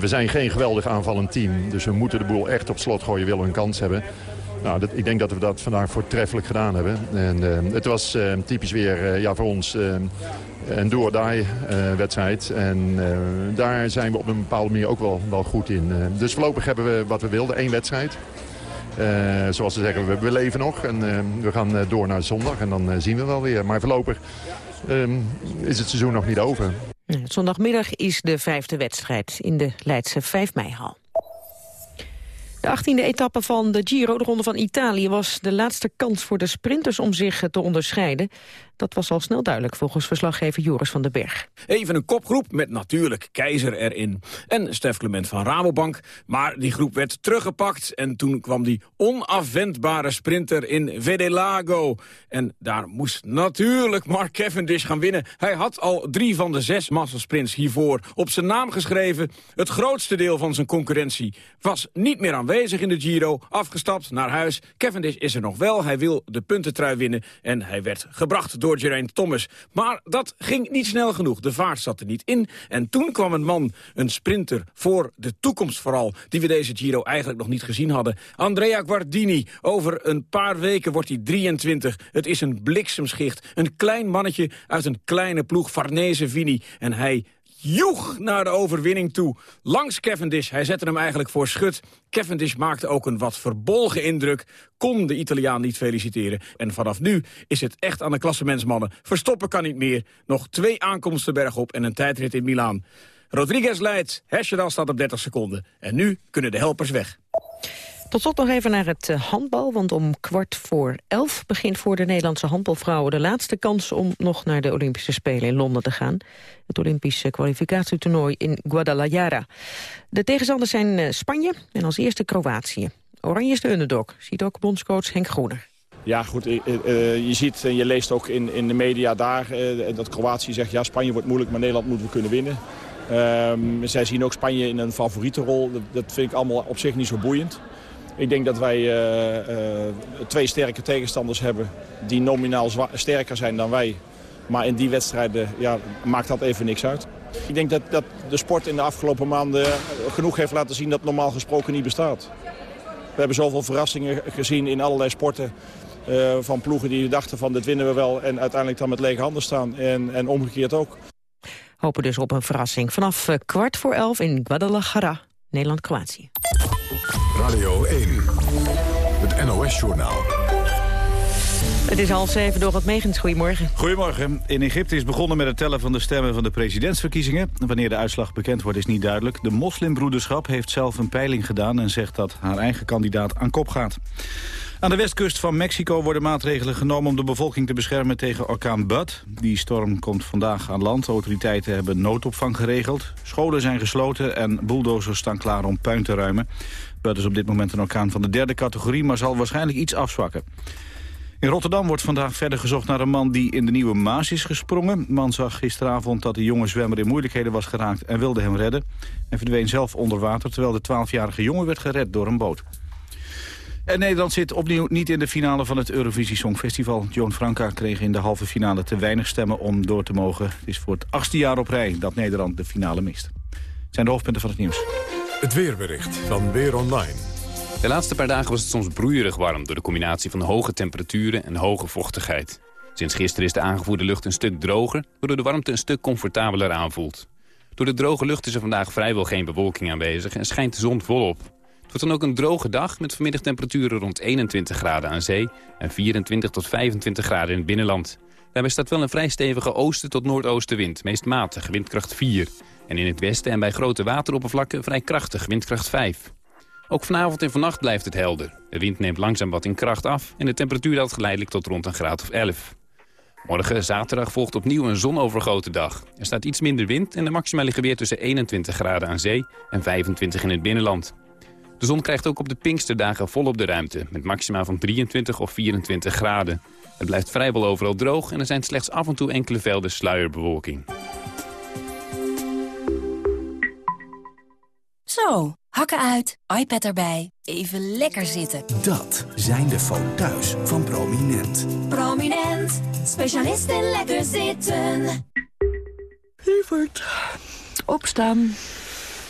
we zijn geen geweldig aanvallend team. Dus we moeten de boel echt op slot gooien, willen we een kans hebben. Nou, dat, ik denk dat we dat vandaag voortreffelijk gedaan hebben. En, het was typisch weer ja, voor ons een do-or-die uh, wedstrijd. En uh, daar zijn we op een bepaalde manier ook wel, wel goed in. Uh, dus voorlopig hebben we wat we wilden, één wedstrijd. zoals ze zeggen, we, leven nog en we gaan door naar zondag en dan zien we wel weer. Maar voorlopig um, is het seizoen nog niet over. Zondagmiddag is de vijfde wedstrijd in de Leidse 5 mei-hal. De 18e etappe van de Giro, de Ronde van Italië, was de laatste kans voor de sprinters om zich te onderscheiden. Dat was al snel duidelijk volgens verslaggever Joris van den Berg. Even een kopgroep met natuurlijk Keizer erin en Stef Clement van Rabobank. Maar die groep werd teruggepakt en toen kwam die onafwendbare sprinter in Vedelago. En daar moest natuurlijk Mark Cavendish gaan winnen. Hij had al drie van de zes massasprints hiervoor op zijn naam geschreven. Het grootste deel van zijn concurrentie was niet meer aanwezig in de Giro. Afgestapt naar huis. Cavendish is er nog wel. Hij wil de puntentrui winnen en hij werd gebracht door door Geraint Thomas. Maar dat ging niet snel genoeg. De vaart zat er niet in. En toen kwam een man, een sprinter, voor de toekomst vooral... die we deze Giro eigenlijk nog niet gezien hadden. Andrea Guardini. Over een paar weken wordt hij 23. Het is een bliksemschicht. Een klein mannetje uit een kleine ploeg, Farnese Vini. En hij joeg naar de overwinning toe. Langs Cavendish, hij zette hem eigenlijk voor schut. Cavendish maakte ook een wat verbolgen indruk, kon de Italiaan niet feliciteren. En vanaf nu is het echt aan de klassementsmannen. Verstoppen kan niet meer. Nog twee aankomsten bergop en een tijdrit in Milaan. Rodriguez leidt, Hesjedal staat op 30 seconden. En nu kunnen de helpers weg. Tot slot nog even naar het eh, handbal, want om kwart voor elf begint voor de Nederlandse handbalvrouwen de laatste kans om nog naar de Olympische Spelen in Londen te gaan. Het Olympische kwalificatietoernooi in Guadalajara. De tegenstanders zijn eh, Spanje en als eerste Kroatië. Oranje is de underdog, ziet ook bondscoach Henk Groener. Ja, goed, eh, je ziet en je leest ook in, in de media daar dat Kroatië zegt... ja, Spanje wordt moeilijk, maar Nederland moeten we kunnen winnen. Um, zij zien ook Spanje in een favoriete rol. Dat, vind ik allemaal op zich niet zo boeiend. Ik denk dat wij uh, uh, twee sterke tegenstanders hebben die nominaal sterker zijn dan wij. Maar in die wedstrijden ja, maakt dat even niks uit. Ik denk dat, dat de sport in de afgelopen maanden genoeg heeft laten zien dat normaal gesproken niet bestaat. We hebben zoveel verrassingen gezien in allerlei sporten. Uh, van ploegen die dachten van dit winnen we wel en uiteindelijk dan met lege handen staan. En, en omgekeerd ook. Hopen dus op een verrassing. Vanaf kwart voor elf in Guadalajara, Nederland-Kroatië. Radio 1, het NOS-journaal. Het is half zeven door het Megens. Goedemorgen. Goedemorgen. In Egypte is begonnen met het tellen van de stemmen van de presidentsverkiezingen. Wanneer de uitslag bekend wordt is niet duidelijk. De moslimbroederschap heeft zelf een peiling gedaan... en zegt dat haar eigen kandidaat aan kop gaat. Aan de westkust van Mexico worden maatregelen genomen om de bevolking te beschermen tegen orkaan Bud. Die storm komt vandaag aan land. autoriteiten hebben noodopvang geregeld. Scholen zijn gesloten en bulldozers staan klaar om puin te ruimen. Bud is op dit moment een orkaan van de derde categorie, maar zal waarschijnlijk iets afzwakken. In Rotterdam wordt vandaag verder gezocht naar een man die in de Nieuwe Maas is gesprongen. De man zag gisteravond dat de jonge zwemmer in moeilijkheden was geraakt en wilde hem redden. En verdween zelf onder water terwijl de 12-jarige jongen werd gered door een boot. En Nederland zit opnieuw niet in de finale van het Eurovisie Songfestival. Joan Franka kreeg in de halve finale te weinig stemmen om door te mogen. Het is voor het achtste jaar op rij dat Nederland de finale mist. Het zijn de hoofdpunten van het nieuws. Het weerbericht van Weer Online. De laatste paar dagen was het soms broeierig warm... door de combinatie van hoge temperaturen en hoge vochtigheid. Sinds gisteren is de aangevoerde lucht een stuk droger... waardoor de warmte een stuk comfortabeler aanvoelt. Door de droge lucht is er vandaag vrijwel geen bewolking aanwezig... en schijnt de zon volop. Het wordt dan ook een droge dag met vanmiddag temperaturen rond 21 graden aan zee... en 24 tot 25 graden in het binnenland. Daarbij staat wel een vrij stevige oosten tot noordoostenwind, meest matig, windkracht 4. En in het westen en bij grote wateroppervlakken vrij krachtig, windkracht 5. Ook vanavond en vannacht blijft het helder. De wind neemt langzaam wat in kracht af en de temperatuur daalt geleidelijk tot rond een graad of 11. Morgen, zaterdag, volgt opnieuw een zonovergoten dag. Er staat iets minder wind en de maxima liggen tussen 21 graden aan zee en 25 in het binnenland. De zon krijgt ook op de Pinksterdagen volop de ruimte, met maxima van 23 of 24 graden. Het blijft vrijwel overal droog en er zijn slechts af en toe enkele velden sluierbewolking. Zo, hakken uit, iPad erbij, even lekker zitten. Dat zijn de foto's van Prominent. Prominent, specialist in lekker zitten. Lieverd, opstaan.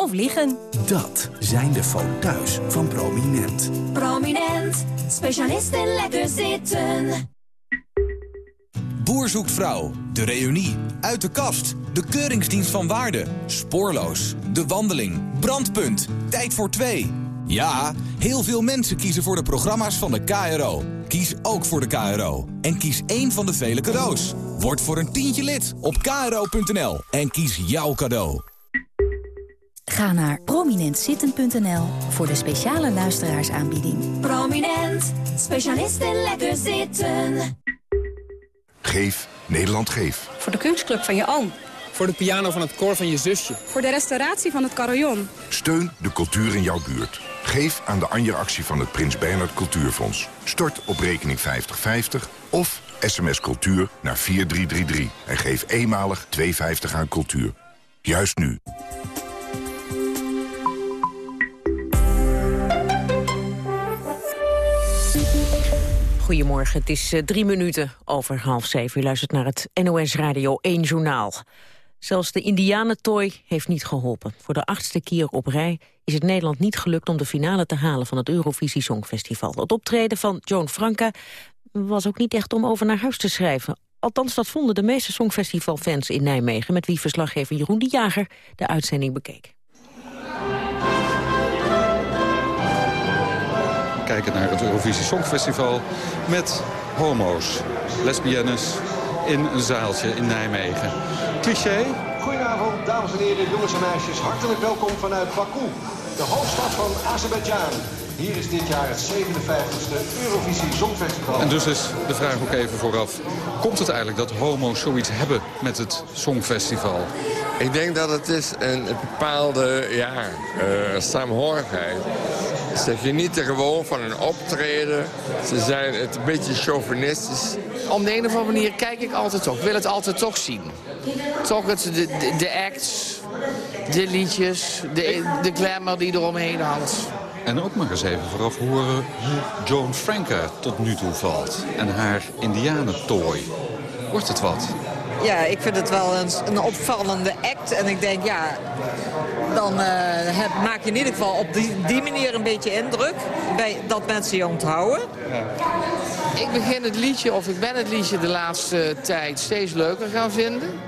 of liggen. Dat zijn de foto's van Prominent. Prominent, specialist in lekker zitten. Boer zoekt vrouw, de reunie, uit de kast, de keuringsdienst van waarde, spoorloos, de wandeling, brandpunt, tijd voor twee... Ja, heel veel mensen kiezen voor de programma's van de KRO. Kies ook voor de KRO. En kies één van de vele cadeaus. Word voor een tientje lid op kro.nl en kies jouw cadeau. Ga naar prominentzitten.nl voor de speciale luisteraarsaanbieding. Prominent, specialist in lekker zitten. Geef, Nederland geef. Voor de kunstclub van je oom. Voor de piano van het koor van je zusje. Voor de restauratie van het carillon. Steun de cultuur in jouw buurt. Geef aan de Anja-actie van het Prins Bernhard Cultuurfonds. Stort op rekening 5050 of sms cultuur naar 4333. En geef eenmalig 2,50 aan cultuur. Juist nu. Goedemorgen, het is uh, drie minuten over half zeven. U luistert naar het NOS Radio 1 Journaal. Zelfs de indianentooi heeft niet geholpen. Voor de achtste keer op rij is het Nederland niet gelukt om de finale te halen van het Eurovisie Songfestival. Het optreden van Joan Franka was ook niet echt om over naar huis te schrijven. Althans, dat vonden de meeste Songfestivalfans in Nijmegen... met wie verslaggever Jeroen de Jager de uitzending bekeek. Kijken naar het Eurovisie Songfestival met homo's, lesbiennes in een zaaltje in Nijmegen. Cliché? Goedenavond, dames en heren, jongens en meisjes. Hartelijk welkom vanuit Baku, de hoofdstad van Azerbeidzjan. Hier is dit jaar het 57e Eurovisie Songfestival. En dus is de vraag ook even vooraf. Komt het eigenlijk dat homo's zoiets hebben met het Songfestival? Ik denk dat het is een bepaalde ja, uh, saamhorigheid. Ze genieten gewoon van een optreden. Ze zijn het een beetje chauvinistisch om de een of andere manier kijk ik altijd toch. Ik wil het altijd toch zien. Toch het, de, de, de acts, de liedjes, de, de glamour die eromheen hangt. En ook maar eens even vooraf horen hoe Joan Franca tot nu toe valt. En haar indianentooi. Wordt het wat? Ja, ik vind het wel een, een opvallende act. En ik denk, ja, dan eh, heb, maak je in ieder geval op die, die manier een beetje indruk. Bij, dat mensen je onthouden. Ik begin het liedje, of ik ben het liedje de laatste tijd steeds leuker gaan vinden.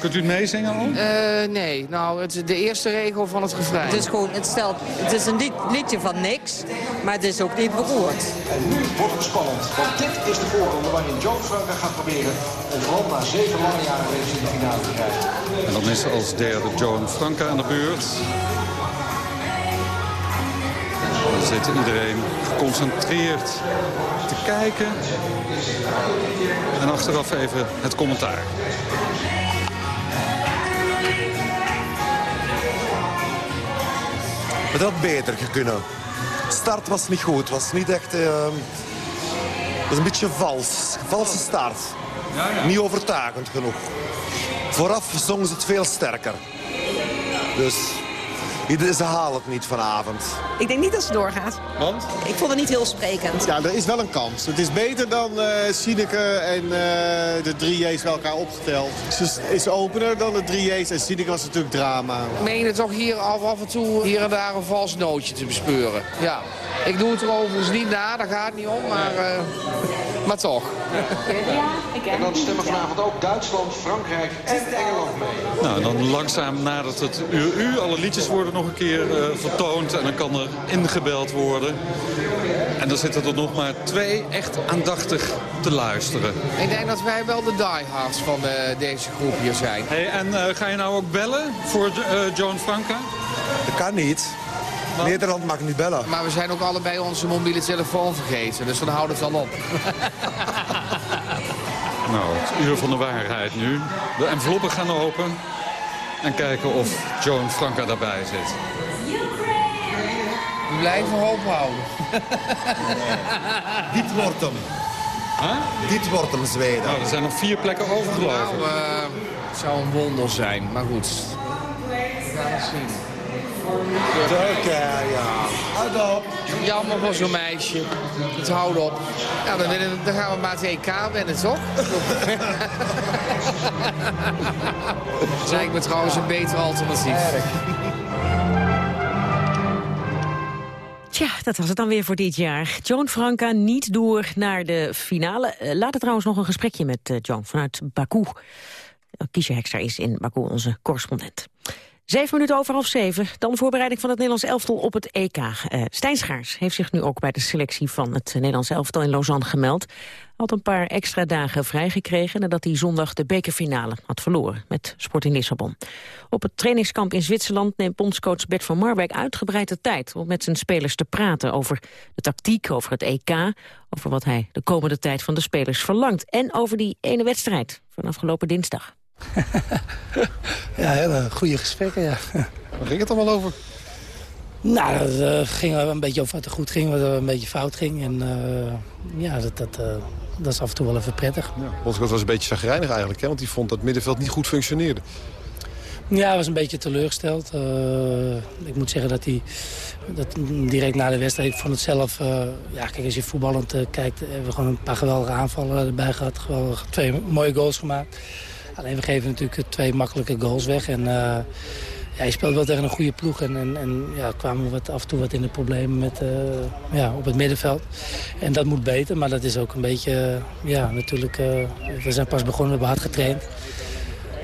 Kunt u het meezingen al? Eh, nee, nou, het is de eerste regel van het refrein. Het is gewoon, het stelt, het is een lied, liedje van niks, maar het is ook niet beroerd. En nu wordt het spannend, want dit is de voorronde waarin Joan Franka gaat proberen ons land na zeven lange jaren in de finale te krijgen. En dan is als derde Joan Franca aan de beurt. Dan zit iedereen geconcentreerd te kijken. En achteraf even het commentaar. Had beter kunnen. Start was niet goed. was niet echt... Uh, was een beetje vals. Valse start. Ja, ja. Niet overtuigend genoeg. Vooraf zongen ze het veel sterker. Dus ze halen het niet vanavond. Ik denk niet dat ze doorgaat. Want? Ik vond het niet heel sprekend. Ja, er is wel een kans. Het is beter dan uh, Sineke en uh, de drie J's bij elkaar opgeteld. Ze is opener dan de drie J's en Sineke was natuurlijk drama. Ik meen het toch hier af, af en toe hier en daar een vals nootje te bespeuren. Ja. Ik doe het er overigens niet na, daar gaat het niet om, maar, uh, maar toch. En dan stemmen vanavond ook Duitsland, Frankrijk en Engeland mee. Nou, dan langzaam nadat het uur u. Alle liedjes worden nog een keer uh, vertoond en dan kan er ingebeld worden. En dan zitten er nog maar twee echt aandachtig te luisteren. Ik denk dat wij wel de diehards van uh, deze groep hier zijn. Hey, en uh, ga je nou ook bellen voor Joan Franca? Dat kan niet. Nederland mag niet bellen. Maar we zijn ook allebei onze mobiele telefoon vergeten. Dus dan houdt het dan op. nou, het uur van de waarheid nu. De enveloppen gaan open. En kijken of Joan Franca daarbij zit. We blijven hoop houden. Dit wordt hem. Huh? Dit wordt hem, Zweden. Nou, er zijn nog vier plekken overgelopen. Nou, uh, het zou een wonder zijn. Maar goed, we gaan het zien. Ja. Houd op. Jammer voor zo'n meisje. Het houdt op. Ja, dan, winnen, dan gaan we maar het EK winnen, toch? dat lijkt me trouwens een beter alternatief. Tja, dat was het dan weer voor dit jaar. Joan Franca niet door naar de finale. Uh, later trouwens nog een gesprekje met uh, Joan vanuit Baku. Kiesje Hekster is in Baku onze correspondent. Zeven minuten over half zeven. Dan de voorbereiding van het Nederlands elftal op het EK. Uh, Stijn Schaars heeft zich nu ook bij de selectie van het Nederlands elftal in Lausanne gemeld. Had een paar extra dagen vrijgekregen nadat hij zondag de bekerfinale had verloren met Sporting Lissabon. Op het trainingskamp in Zwitserland neemt bondscoach Bert van Marwijk uitgebreid de tijd om met zijn spelers te praten over de tactiek, over het EK, over wat hij de komende tijd van de spelers verlangt en over die ene wedstrijd van afgelopen dinsdag. ja, hele goede gesprekken, ja. Waar ging het allemaal over? Nou, het uh, ging een beetje over wat er goed ging, wat er een beetje fout ging. En uh, ja, dat, dat, uh, dat is af en toe wel even prettig. Ja, Bondscoach was een beetje zagrijnig eigenlijk, hè? want hij vond dat het middenveld niet goed functioneerde. Ja, hij was een beetje teleurgesteld. ik moet zeggen dat hij dat direct na de wedstrijd, ik vond het zelf... ja, kijk, als je voetballend kijkt, hebben we gewoon een paar geweldige aanvallen erbij gehad. Geweldig, twee mooie goals gemaakt. Alleen we geven natuurlijk twee makkelijke goals weg. En uh, ja, je speelt wel tegen een goede ploeg. En, en, en ja, kwamen we wat, af en toe wat in de problemen met, uh, ja, op het middenveld. En dat moet beter, maar dat is ook een beetje... Uh, ja, natuurlijk, we zijn pas begonnen, we hebben hard getraind.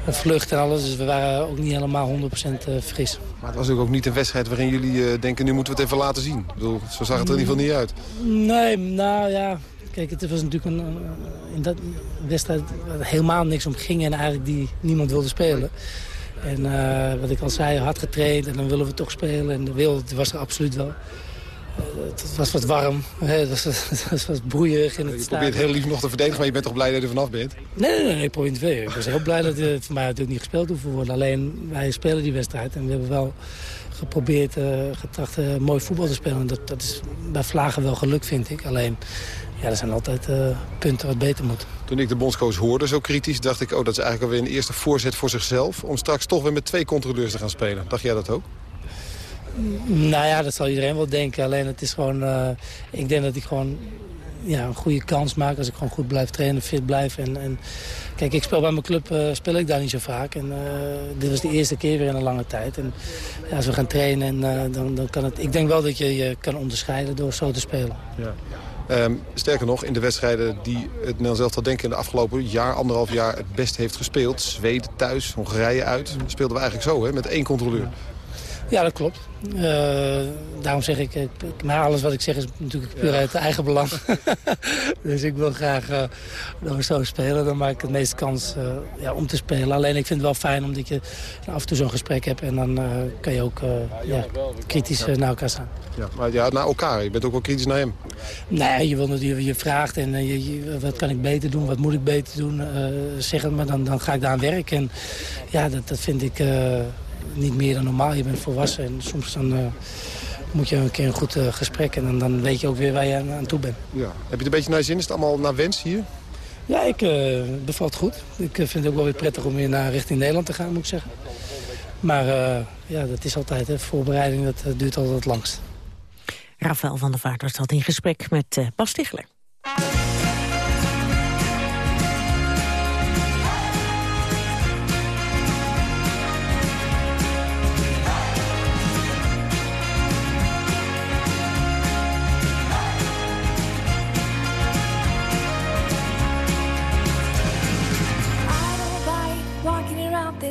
Een vlucht en alles, dus we waren ook niet helemaal 100% fris. Maar het was ook niet een wedstrijd waarin jullie denken... nu moeten we het even laten zien. Ik bedoel, zo zag het er in ieder geval niet uit. Nee, nou ja, Kijk, het was natuurlijk een, in dat wedstrijd waar helemaal niks om ging en eigenlijk die niemand wilde spelen. En uh, wat ik al zei, hard getraind en dan willen we toch spelen. En de wil was er absoluut wel. Uh, het was wat warm, het was, het was wat broeierig in het Je probeert heel lief nog te verdedigen, maar je bent toch blij dat je er vanaf bent? Nee, nee, nee, ik probeer niet Ik was heel blij dat het voor mij natuurlijk niet gespeeld hoeft te worden. Alleen wij spelen die wedstrijd en we hebben wel geprobeerd, uh, getracht uh, mooi voetbal te spelen. Dat, dat is bij Vlagen wel gelukt, vind ik. Alleen, ja, er zijn altijd punten wat beter moet. Toen ik de bondscoach hoorde zo kritisch, dacht ik... oh, dat is eigenlijk alweer een eerste voorzet voor zichzelf... om straks toch weer met twee controleurs te gaan spelen. Dacht jij dat ook? Nou ja, dat zal iedereen wel denken. Alleen het is gewoon... ik denk dat ik gewoon ja, een goede kans maak als ik gewoon goed blijf trainen, fit blijf. En, en kijk, ik speel bij mijn club uh, speel ik daar niet zo vaak. En uh, dit was de eerste keer weer in een lange tijd. En ja, als we gaan trainen, en, uh, dan, dan kan het... Ik denk wel dat je je kan onderscheiden door zo te spelen. Ja. Um, sterker nog, in de wedstrijden die het Nederlands elftal denken in de afgelopen jaar, anderhalf jaar het best heeft gespeeld. Zweden thuis, Hongarije uit. Speelden we eigenlijk zo, hè, met één controleur. Ja, dat klopt. Uh, daarom zeg ik, maar alles wat ik zeg is natuurlijk puur uit eigen belang. dus ik wil graag uh, dat we zo spelen. Dan maak ik het meeste kans uh, ja, om te spelen. Alleen ik vind het wel fijn omdat je af en toe zo'n gesprek hebt. En dan kan je ook ja, kritisch naar elkaar staan. Ja, maar ja, naar elkaar. Je bent ook wel kritisch naar hem. Nee, je, wil, je, je vraagt en je, je, wat kan ik beter doen, wat moet ik beter doen. zeg het maar, dan, dan ga ik daar aan werken. En ja, dat, dat vind ik niet meer dan normaal. Je bent volwassen en soms dan, uh, moet je een keer een goed uh, gesprek... en dan, dan, weet je ook weer waar je aan, aan toe bent. Ja. Heb je het een beetje naar je zin? Is het allemaal naar wens hier? Ja, ik uh, bevalt goed. Ik vind het ook wel weer prettig om weer naar richting Nederland te gaan, moet ik zeggen. Maar ja, dat is altijd, hè. voorbereiding dat duurt altijd het langst. Rafael van der Vaart was dat in gesprek met Bas Tichler.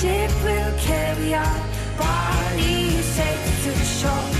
ship will carry our bodies safe to the shore.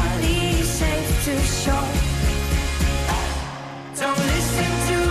safe to. Don't listen to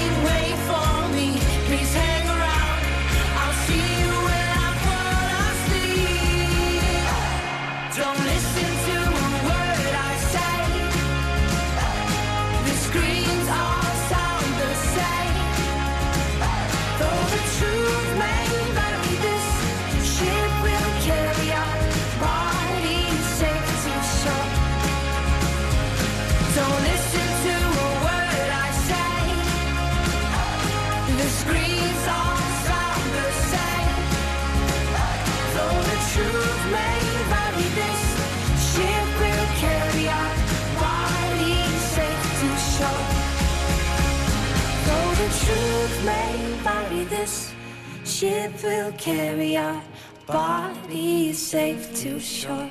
ship will carry our bodies safe to shore.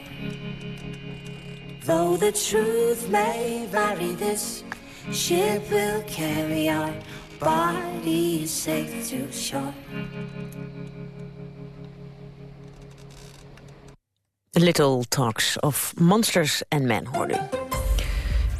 Though the truth may vary, this ship will carry our bodies safe to shore. The Little Talks of Monsters and Men hoorde u.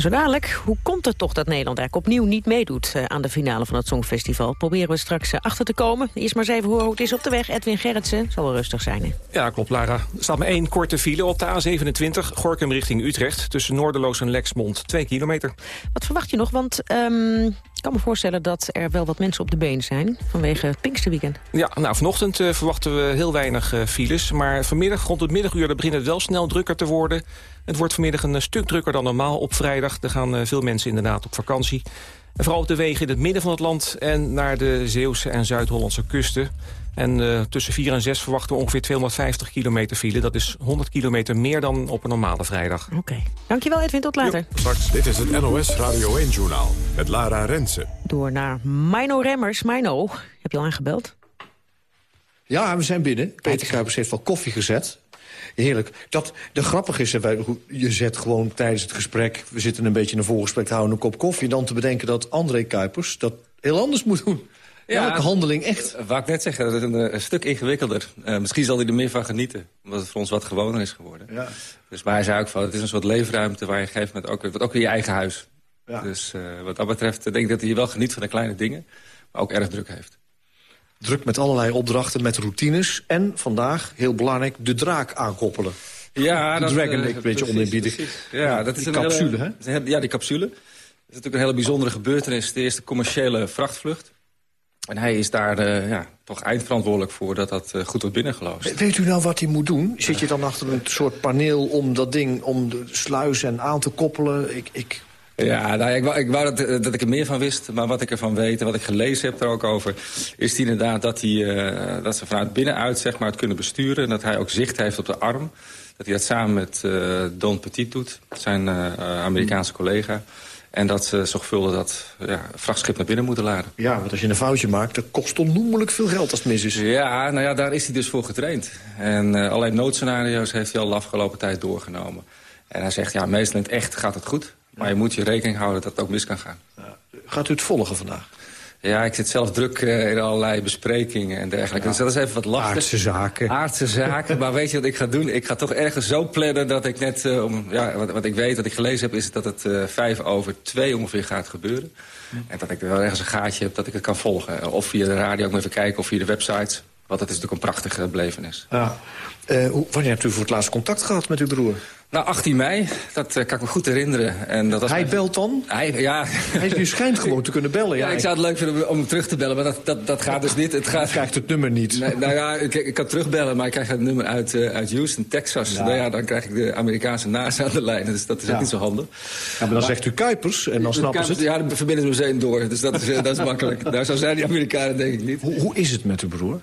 Zo dadelijk, hoe komt het toch dat Nederland eigenlijk opnieuw niet meedoet eh, aan de finale van het Songfestival? Proberen we straks eh, achter te komen. Eerst maar eens even horen hoe het is op de weg. Edwin Gerritsen zal wel rustig zijn. Hè? Ja, klopt, Lara. Er staat maar één korte file op de A27, Gorkum richting Utrecht. Tussen Noorderloos en Lexmond, twee kilometer. Wat verwacht je nog? Want ehm, ik kan me voorstellen dat er wel wat mensen op de been zijn vanwege het Pinksterweekend. Ja, nou, vanochtend eh, verwachten we heel weinig files. Maar vanmiddag, rond het middaguur, dan begint het wel snel drukker te worden. Het wordt vanmiddag een eh, stuk drukker dan normaal op vrijdag. Er gaan eh, veel mensen inderdaad op vakantie. En vooral op de wegen in het midden van het land en naar de Zeeuwse en Zuid-Hollandse kusten. En eh, tussen 4 en 6 verwachten we ongeveer 250 kilometer file. Dat is 100 kilometer meer dan op een normale vrijdag. Oké. Dankjewel Edwin, tot later. Straks, dit is het NOS Radio 1-journaal met Lara Rensen. Door naar Mino Remmers. Mino, heb je al aangebeld? Ja, we zijn binnen. Peter Kuipers heeft wel koffie gezet. Heerlijk. Dat, de grappig is, je zet gewoon tijdens het gesprek... we zitten een beetje in een voorgesprek te houden, een kop koffie... dan te bedenken dat André Kuipers dat heel anders moet doen. Elke handeling echt. Uh, wou ik net zeggen, dat is een, eh, een stuk ingewikkelder. Eh, misschien zal hij er meer van genieten, omdat het voor ons wat gewoner is geworden. Ja. Dus maar hij zei ook van, het is een soort leefruimte waar je op een gegeven moment ook, weer- wordt ook weer je eigen huis. Ja. Dus eh, wat dat betreft denk ik dat hij wel geniet van de kleine dingen, maar ook erg druk heeft. Druk met allerlei opdrachten, met routines. En vandaag, heel belangrijk, de draak aankoppelen. Ja, de dat, Dragon, eh, een beetje precies, oneerbiedig. precies. Ja, dat is die een capsule, hè? Ja, die capsule. Dat is natuurlijk een hele bijzondere gebeurtenis. De eerste commerciële vrachtvlucht. En hij is daar eh, ja, toch eindverantwoordelijk voor dat dat eh, goed wordt binnengeloosd. Weet u nou wat hij moet doen? Zit je dan achter een soort paneel om dat ding, om de sluis en aan te koppelen? Ik, ik, Ja, nou, ja, ik wou, ik wou dat, eh, dat ik er meer van wist. Maar wat ik ervan weet en wat ik gelezen heb er ook over... is die inderdaad dat, hij, eh, dat ze vanuit binnenuit zeg maar, het kunnen besturen. En dat hij ook zicht heeft op de arm. Dat hij dat samen met eh, Don Petit doet, zijn Amerikaanse collega. En dat ze zorgvuldig dat ja, vrachtschip naar binnen moeten laden. ja, want als je een foutje maakt, dat kost onnoemelijk veel geld als het mis is. Ja, nou ja, daar is hij dus voor getraind. En allerlei noodscenario's heeft hij al de afgelopen tijd doorgenomen. En hij zegt, ja, meestal in het echt gaat het goed. Maar je moet je rekening houden dat het ook mis kan gaan. Gaat u het volgen vandaag? Ja, ik zit zelf druk eh, in allerlei besprekingen en dergelijke. Dus dat is even wat lastig. Aardse zaken. Aardse zaken. maar weet je wat ik ga doen? Ik ga toch ergens zo plannen dat ik net... eh, om, ja, wat, wat ik weet, wat ik gelezen heb, is dat het eh, vijf over twee ongeveer gaat gebeuren. En dat ik er wel ergens een gaatje heb dat ik het kan volgen. Of via de radio, ook even kijken, of via de websites. Want dat is natuurlijk een prachtige belevenis. Ja. Eh, hoe- wanneer hebt u voor het laatst contact gehad met uw broer? Nou, 18 mei, dat eh, kan ik me goed herinneren. En dat was Hij mijn- belt dan? Hij, ja. Hij u schijnt gewoon te kunnen bellen. Ja, Ja, ik zou het leuk vinden om hem terug te bellen, maar dat, dat, dat gaat dus niet. Het gaat... krijgt het nummer niet. Nee, nou ja, ik, ik kan terugbellen, maar ik krijg het nummer uit, eh, uit Houston, Texas. Ja. Nou ja, dan krijg ik de Amerikaanse NASA aan de lijn, dus dat is ook niet zo handig. Ja, maar dan zegt u Kuipers en dan snappen ze het. Ja, dan verbinden ze meteen door, dus dat is, dat is makkelijk. Daar zo zijn die Amerikanen denk ik niet. Hoe, hoe is het met uw broer?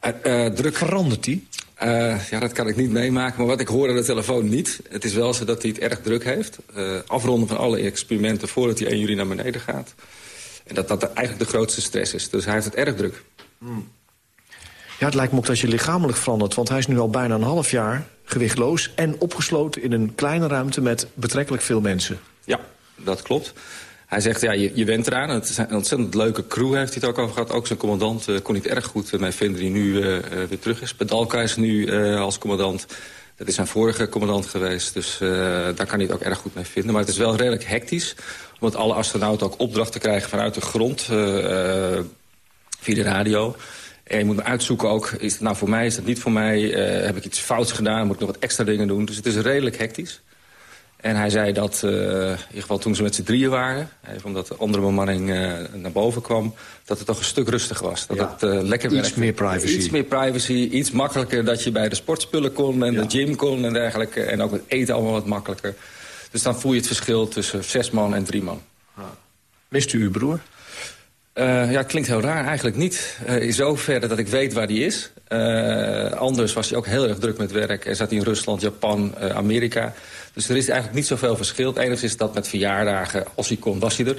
Eh, eh, druk. Verandert hij? Eh, ja, dat kan ik niet meemaken, maar wat ik hoor aan de telefoon niet. Het is wel zo dat hij het erg druk heeft. Afronden van alle experimenten voordat hij 1 juli naar beneden gaat. En dat dat eigenlijk de grootste stress is. Dus hij heeft het erg druk. Ja, het lijkt me ook dat je lichamelijk verandert. Want hij is nu al bijna een half jaar gewichtloos... en opgesloten in een kleine ruimte met betrekkelijk veel mensen. Ja, dat klopt. Hij zegt, ja, je, je went eraan. Het is een ontzettend leuke crew heeft hij het ook over gehad. Ook zijn commandant eh, kon het erg goed eh, mee vinden die nu eh, weer terug is. Pedalka is nu als commandant. Dat is zijn vorige commandant geweest. Dus daar kan hij het ook erg goed mee vinden. Maar het is wel redelijk hectisch. Omdat alle astronauten ook opdrachten krijgen vanuit de grond. via de radio. En je moet me uitzoeken ook, is het nou voor mij, is het niet voor mij? Heb ik iets fouts gedaan? Moet ik nog wat extra dingen doen? Dus het is redelijk hectisch. En hij zei dat, eh, in ieder geval toen ze met z'n drieën waren... even omdat de andere bemanning eh, naar boven kwam... dat het toch een stuk rustiger was. Dat Ja. het eh, lekker Iets werkte. meer privacy. Iets meer privacy, iets makkelijker dat je bij de sportspullen kon... en de gym kon en dergelijke. En ook met eten allemaal wat makkelijker. Dus dan voel je het verschil tussen zes man en drie man. Mist u uw broer? Uh, ja, het klinkt heel raar. Eigenlijk niet. Uh, in zoverre dat ik weet waar die is. Uh, anders was hij ook heel erg druk met werk. En zat hij in Rusland, Japan, Amerika. Dus er is eigenlijk niet zoveel verschil. Het enige is dat met verjaardagen, als hij kon, was hij er.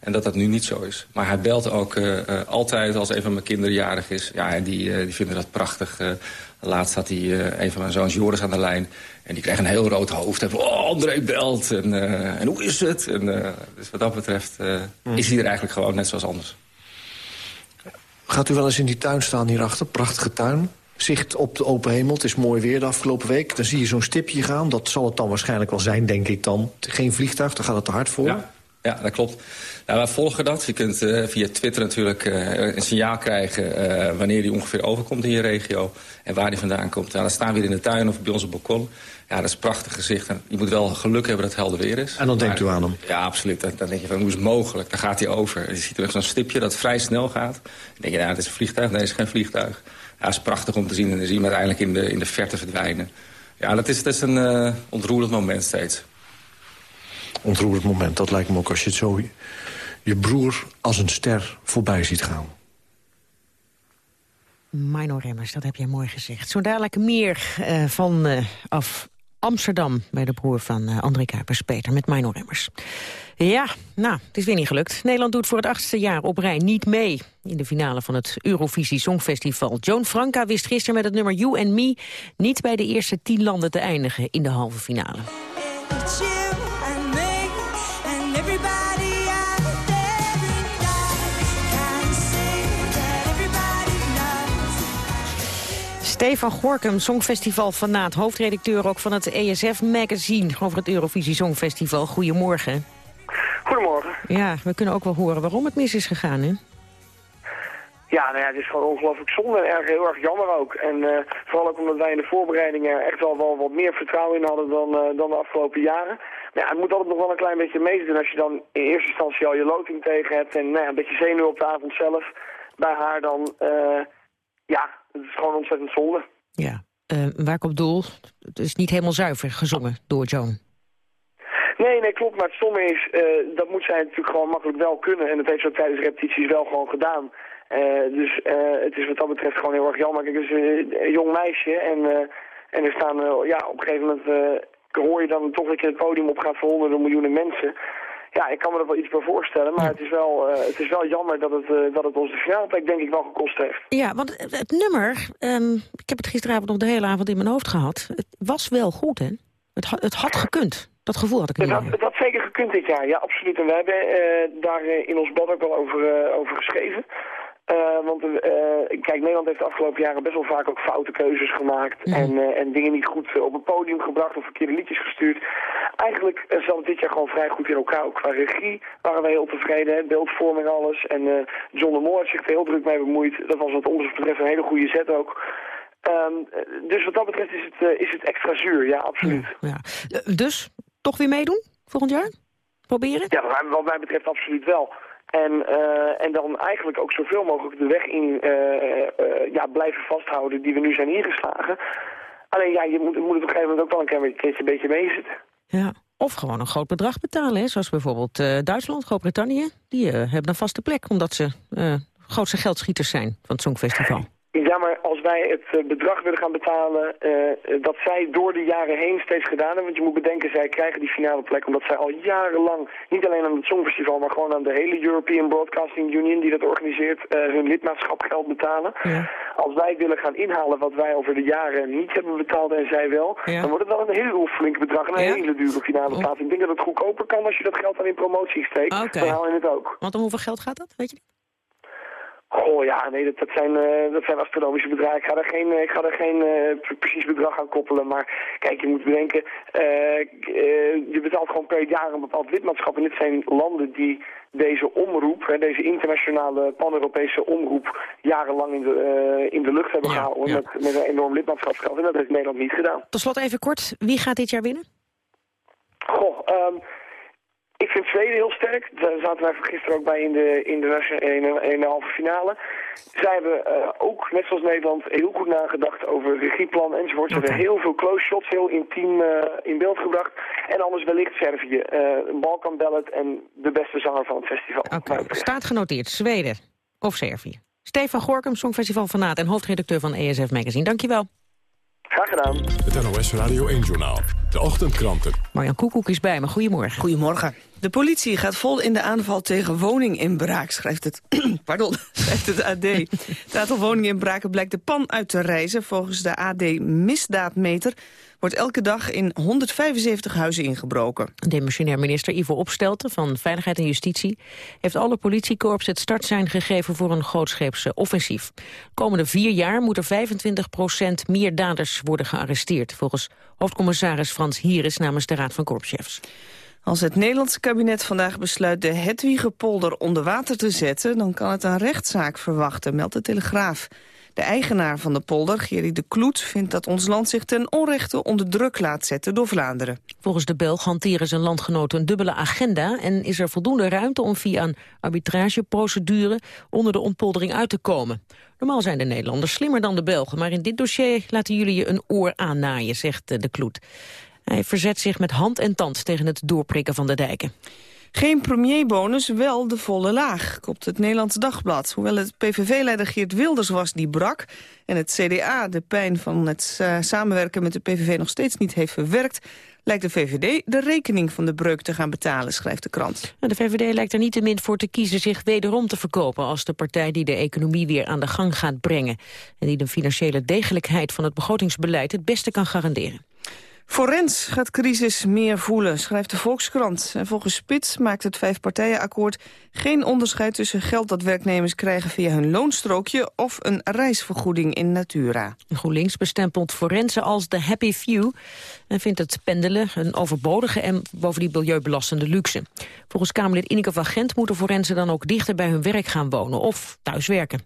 En dat dat nu niet zo is. Maar hij belt ook altijd als een van mijn kinderen jarig is. Ja, en die, die vinden dat prachtig. laatst had hij een van mijn zoons Joris aan de lijn. En die kreeg een heel rood hoofd. En oh, André belt. En, uh, en hoe is het? En, uh, dus wat dat betreft uh, mm. is hij er eigenlijk gewoon net zoals anders. Gaat u wel eens in die tuin staan hierachter? Prachtige tuin. Zicht op de open hemel. Het is mooi weer de afgelopen week. Dan zie je zo'n stipje gaan. Dat zal het dan waarschijnlijk wel zijn, denk ik dan. Geen vliegtuig, daar gaat het te hard voor. Ja. Ja, dat klopt. Nou, wij volgen dat. Je kunt uh, via Twitter natuurlijk uh, een signaal krijgen... Uh, wanneer die ongeveer overkomt in je regio en waar die vandaan komt. Nou, dan staan we weer in de tuin of bij ons op balkon. Ja, dat is een prachtig gezicht. En je moet wel geluk hebben dat het helder weer is. En dan denkt u aan hem? Ja, absoluut. Dan, dan, denk je van, hoe is het mogelijk? Dan gaat hij over. Je ziet er zo'n stipje dat vrij snel gaat. Dan denk je, nou, het is een vliegtuig. Nee, het is geen vliegtuig. Ja, het is prachtig om te zien. En dan zie je hem uiteindelijk in de, in de verte verdwijnen. Ja, dat is, dat is een ontroerend moment steeds ontroerend moment. Dat lijkt me ook als je het zo je broer als een ster voorbij ziet gaan. Mino Remmers, dat heb jij mooi gezegd. Zo dadelijk meer uh, van uh, af Amsterdam... bij de broer van uh, André Kuipers, Peter, met Mino Remmers. Ja, nou, het is weer niet gelukt. Nederland doet voor het achtste jaar op rij niet mee... in de finale van het Eurovisie Songfestival. Joan Franka wist gisteren met het nummer You and Me... niet bij de eerste tien landen te eindigen in de halve finale. Stefan Gorkum, Songfestival Naat, hoofdredacteur ook van het ESF Magazine over het Eurovisie Songfestival. Goedemorgen. Goedemorgen. Ja, we kunnen ook wel horen waarom het mis is gegaan, hè? Ja, nou ja, het is gewoon ongelooflijk zonde en erg, heel erg jammer ook. En uh, vooral ook omdat wij in de voorbereidingen echt wel, wel wat meer vertrouwen in hadden dan, uh, dan de afgelopen jaren. Maar ja, het moet altijd nog wel een klein beetje meedoen als je dan in eerste instantie al je loting tegen hebt en nou ja, een beetje zenuw op de avond zelf bij haar dan... Uh, ja, het is gewoon ontzettend zonde. Ja, uh, waar ik op doel, het is niet helemaal zuiver gezongen door Joan. Nee, nee, klopt. Maar het stomme is, uh, dat moet zij natuurlijk gewoon makkelijk wel kunnen. En dat heeft ze ook tijdens repetities wel gewoon gedaan. Uh, dus het is wat dat betreft gewoon heel erg jammer. Kijk, het is een jong meisje en, en er staan, ja, op een gegeven moment hoor je dan toch dat je het podium op gaat voor honderden miljoenen mensen. Ja, ik kan me er wel iets bij voorstellen, maar het, is wel, uh, het is wel jammer dat het, uh, dat het ons de finale denk ik wel gekost heeft. Ja, want het nummer, um, ik heb het gisteravond nog de hele avond in mijn hoofd gehad. Het was wel goed, hè? Het, het had gekund. Dat gevoel had ik het had, het had zeker gekund dit jaar, ja, absoluut. En we hebben uh, daar in ons blad ook wel over, over geschreven. Uh, want uh, kijk, Nederland heeft de afgelopen jaren best wel vaak ook foute keuzes gemaakt. Mhm. En, uh, en dingen niet goed op het podium gebracht of verkeerde liedjes gestuurd. Eigenlijk zat het dit jaar gewoon vrij goed in elkaar. Ook qua regie waren wij heel tevreden. Hè? Beeldvorming, alles. En John de Moor heeft zich er heel druk mee bemoeid. Dat was wat ons betreft een hele goede set ook. Um, dus wat dat betreft is het, is het extra zuur, ja, absoluut. Ja, ja. Dus, toch weer meedoen volgend jaar? Proberen? Ja, wat mij betreft absoluut wel. En, uh, en dan eigenlijk ook zoveel mogelijk de weg in uh, uh, ja, blijven vasthouden die we nu zijn ingeslagen. Alleen ja, je moet, moet op een gegeven moment ook wel een keertje een beetje meezitten. Ja, of gewoon een groot bedrag betalen. Hè? Zoals bijvoorbeeld Duitsland, Groot-Brittannië. Die hebben een vaste plek omdat ze grootste geldschieters zijn van het Songfestival. Als wij het eh, bedrag willen gaan betalen uh, dat zij door de jaren heen steeds gedaan hebben. Want je moet bedenken, zij krijgen die finale plek omdat zij al jarenlang, niet alleen aan het Songfestival, maar gewoon aan de hele European Broadcasting Union die dat organiseert, uh, hun lidmaatschapgeld betalen. Ja. Als wij willen gaan inhalen wat wij over de jaren niet hebben betaald en zij wel, ja. dan wordt het wel een heel flink bedrag en een ja? hele dure finale plaats. Ik denk dat het goedkoper kan als je dat geld dan in promotie steekt. Okay. Dan haal je het ook. Want om hoeveel geld gaat dat, weet je niet? Goh, ja, nee, dat, dat, zijn, uh, dat zijn astronomische bedragen. Ik ga er geen, ik ga er geen uh, precies bedrag aan koppelen. Maar kijk, je moet bedenken, uh, je betaalt gewoon per jaar een bepaald lidmaatschap. En dit zijn landen die deze omroep, hè, deze internationale pan-Europese omroep, jarenlang in de, in de lucht hebben ja, gehouden. Ja. Met, met een enorm lidmaatschapsgeld. En dat heeft Nederland niet gedaan. Tot slot even kort, wie gaat dit jaar winnen? Goh, um, Ik vind Zweden heel sterk. Daar zaten wij gisteren ook bij in de, in de, in de, in de halve finale. Zij hebben uh, ook, net zoals Nederland, heel goed nagedacht over regieplan enzovoort. Ze hebben heel veel close shots, heel intiem uh, in beeld gebracht. En anders wellicht Servië. Uh, Balkan Ballet en de beste zanger van het festival. Oké, okay. staat genoteerd. Zweden of Servië. Stefan Gorkum, Songfestival van Naat en hoofdredacteur van ESF Magazine. Dankjewel. Graag gedaan. Het NOS Radio 1-journaal. De ochtendkranten. Marjan Koekoek is bij me. Goedemorgen. Goedemorgen. De politie gaat vol in de aanval tegen woninginbraak, schrijft het, pardon, schrijft het AD. Het aantal woninginbraken blijkt de pan uit te reizen. Volgens de AD Misdaadmeter wordt elke dag in 175 huizen ingebroken. Demissionair minister Ivo Opstelten van Veiligheid en Justitie... heeft alle politiekorps het startsein gegeven voor een grootscheepse offensief. komende vier jaar moeten 25% meer daders worden gearresteerd... volgens hoofdcommissaris Frans Hieris namens de Raad van Korpschefs. Als het Nederlandse kabinet vandaag besluit de Hedwigepolder onder water te zetten... dan kan het een rechtszaak verwachten, meldt de Telegraaf. De eigenaar van de polder, Gerry de Kloet, vindt dat ons land zich ten onrechte onder druk laat zetten door Vlaanderen. Volgens de Belg hanteren zijn landgenoten een dubbele agenda en is er voldoende ruimte om via een arbitrageprocedure onder de ontpoldering uit te komen. Normaal zijn de Nederlanders slimmer dan de Belgen, maar in dit dossier laten jullie je een oor aannaaien, zegt de Kloet. Hij verzet zich met hand en tand tegen het doorprikken van de dijken. Geen premierbonus, wel de volle laag, kopt het Nederlands Dagblad. Hoewel het PVV-leider Geert Wilders was die brak... en het CDA de pijn van het uh, samenwerken met de PVV nog steeds niet heeft verwerkt... lijkt de VVD de rekening van de breuk te gaan betalen, schrijft de krant. De VVD lijkt er niet te min voor te kiezen zich wederom te verkopen... als de partij die de economie weer aan de gang gaat brengen... en die de financiële degelijkheid van het begrotingsbeleid het beste kan garanderen. Forens gaat crisis meer voelen, schrijft de Volkskrant. En volgens Spits maakt het vijfpartijenakkoord geen onderscheid tussen geld dat werknemers krijgen via hun loonstrookje of een reisvergoeding in Natura. GroenLinks bestempelt forensen als de happy few en vindt het pendelen een overbodige en bovendien milieubelastende luxe. Volgens Kamerlid Ineke van Gent moeten forensen dan ook dichter bij hun werk gaan wonen of thuiswerken.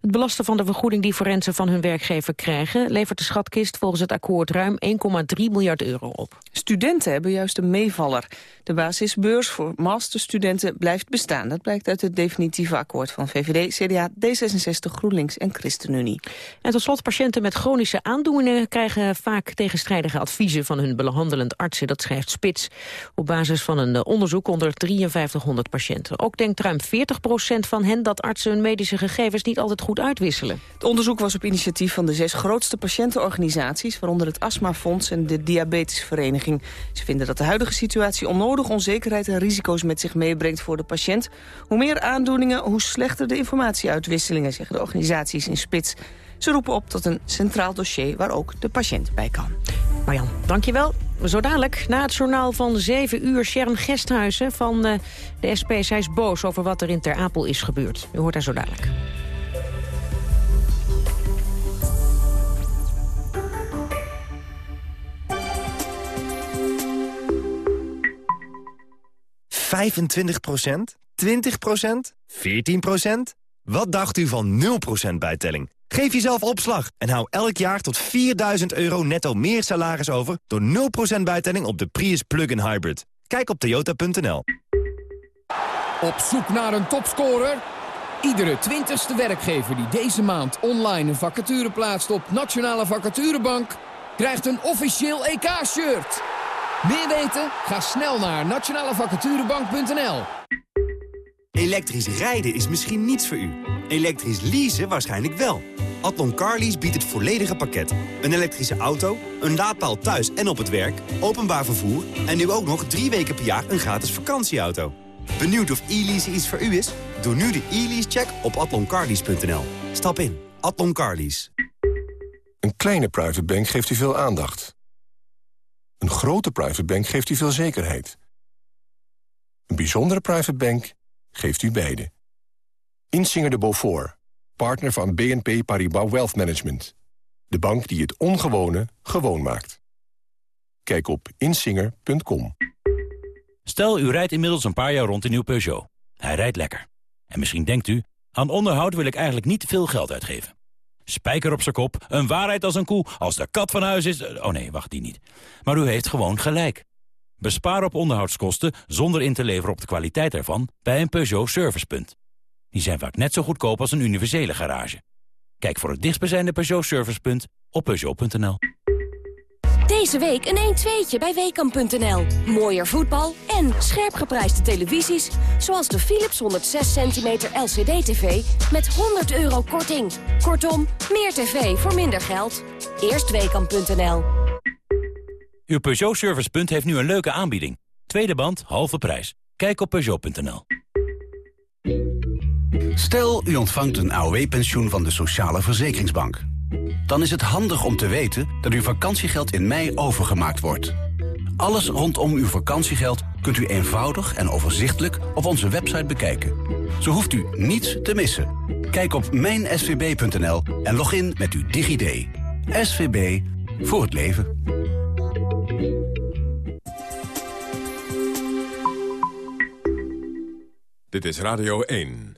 Het belasten van de vergoeding die forensen van hun werkgever krijgen levert de schatkist volgens het akkoord ruim 1,3 miljard euro op. Studenten hebben juist een meevaller. De basisbeurs voor masterstudenten blijft bestaan. Dat blijkt uit het definitieve akkoord van VVD, CDA, D66, GroenLinks en ChristenUnie. En tot slot, patiënten met chronische aandoeningen krijgen vaak tegenstrijdige adviezen van hun behandelend artsen. Dat schrijft Spits op basis van een onderzoek onder 5300 patiënten. Ook denkt ruim 40% van hen dat artsen hun medische gegevens niet altijd goed uitwisselen. Het onderzoek was op initiatief van de zes grootste patiëntenorganisaties, waaronder het Astmafonds en de Diabetesvereniging. Ze vinden dat de huidige situatie onnodig onzekerheid en risico's met zich meebrengt voor de patiënt. Hoe meer aandoeningen, hoe slechter de informatieuitwisselingen, zeggen de organisaties in Spits. Ze roepen op tot een centraal dossier waar ook de patiënt bij kan. Marjan, dankjewel. Zo dadelijk, na het journaal van 7 uur, Sharon Gesthuizen van uh, de SP. Zij is boos over wat er in Ter Apel is gebeurd. U hoort haar zo dadelijk. ...25 20% 14% Wat dacht u van 0% bijtelling? Geef jezelf opslag en hou elk jaar tot 4000 euro netto meer salaris over... door 0% bijtelling op de Prius Plug-in Hybrid. Kijk op toyota.nl. Op zoek naar een topscorer? Iedere twintigste werkgever die deze maand online een vacature plaatst op Nationale Vacaturebank... krijgt een officieel EK-shirt. Meer weten? Ga snel naar nationalevacaturebank.nl. Elektrisch rijden is misschien niets voor u. Elektrisch leasen waarschijnlijk wel. Adlon Carlease biedt het volledige pakket. Een elektrische auto, een laadpaal thuis en op het werk, openbaar vervoer... en nu ook nog drie weken per jaar een gratis vakantieauto. Benieuwd of e-lease iets voor u is? Doe nu de e-lease-check op atloncarlease.nl. Stap in. Adlon Carlease. Een kleine private bank geeft u veel aandacht. Een grote private bank geeft u veel zekerheid. Een bijzondere private bank geeft u beide. Insinger de Beaufort, partner van BNP Paribas Wealth Management. De bank die het ongewone gewoon maakt. Kijk op insinger.com. Stel, u rijdt inmiddels een paar jaar rond in uw Peugeot. Hij rijdt lekker. En misschien denkt u, aan onderhoud wil ik eigenlijk niet veel geld uitgeven. Spijker op zijn kop, een waarheid als een koe, als de kat van huis is... Oh nee, wacht, die niet. Maar u heeft gewoon gelijk. Bespaar op onderhoudskosten zonder in te leveren op de kwaliteit ervan bij een Peugeot Servicepunt. Die zijn vaak net zo goedkoop als een universele garage. Kijk voor het dichtstbijzijnde Peugeot Servicepunt op Peugeot.nl. Deze week een 1-2'tje bij Weekamp.nl. Mooier voetbal en scherp geprijsde televisies... zoals de Philips 106 cm LCD-TV met 100 euro korting. Kortom, meer tv voor minder geld. Eerst Weekamp.nl. Uw Peugeot Servicepunt heeft nu een leuke aanbieding. Tweede band, halve prijs. Kijk op Peugeot.nl. Stel, u ontvangt een AOW-pensioen van de Sociale Verzekeringsbank. Dan is het handig om te weten dat uw vakantiegeld in mei overgemaakt wordt. Alles rondom uw vakantiegeld kunt u eenvoudig en overzichtelijk op onze website bekijken. Zo hoeft u niets te missen. Kijk op mijnsvb.nl en log in met uw DigiD. SVB voor het leven. Dit is Radio 1.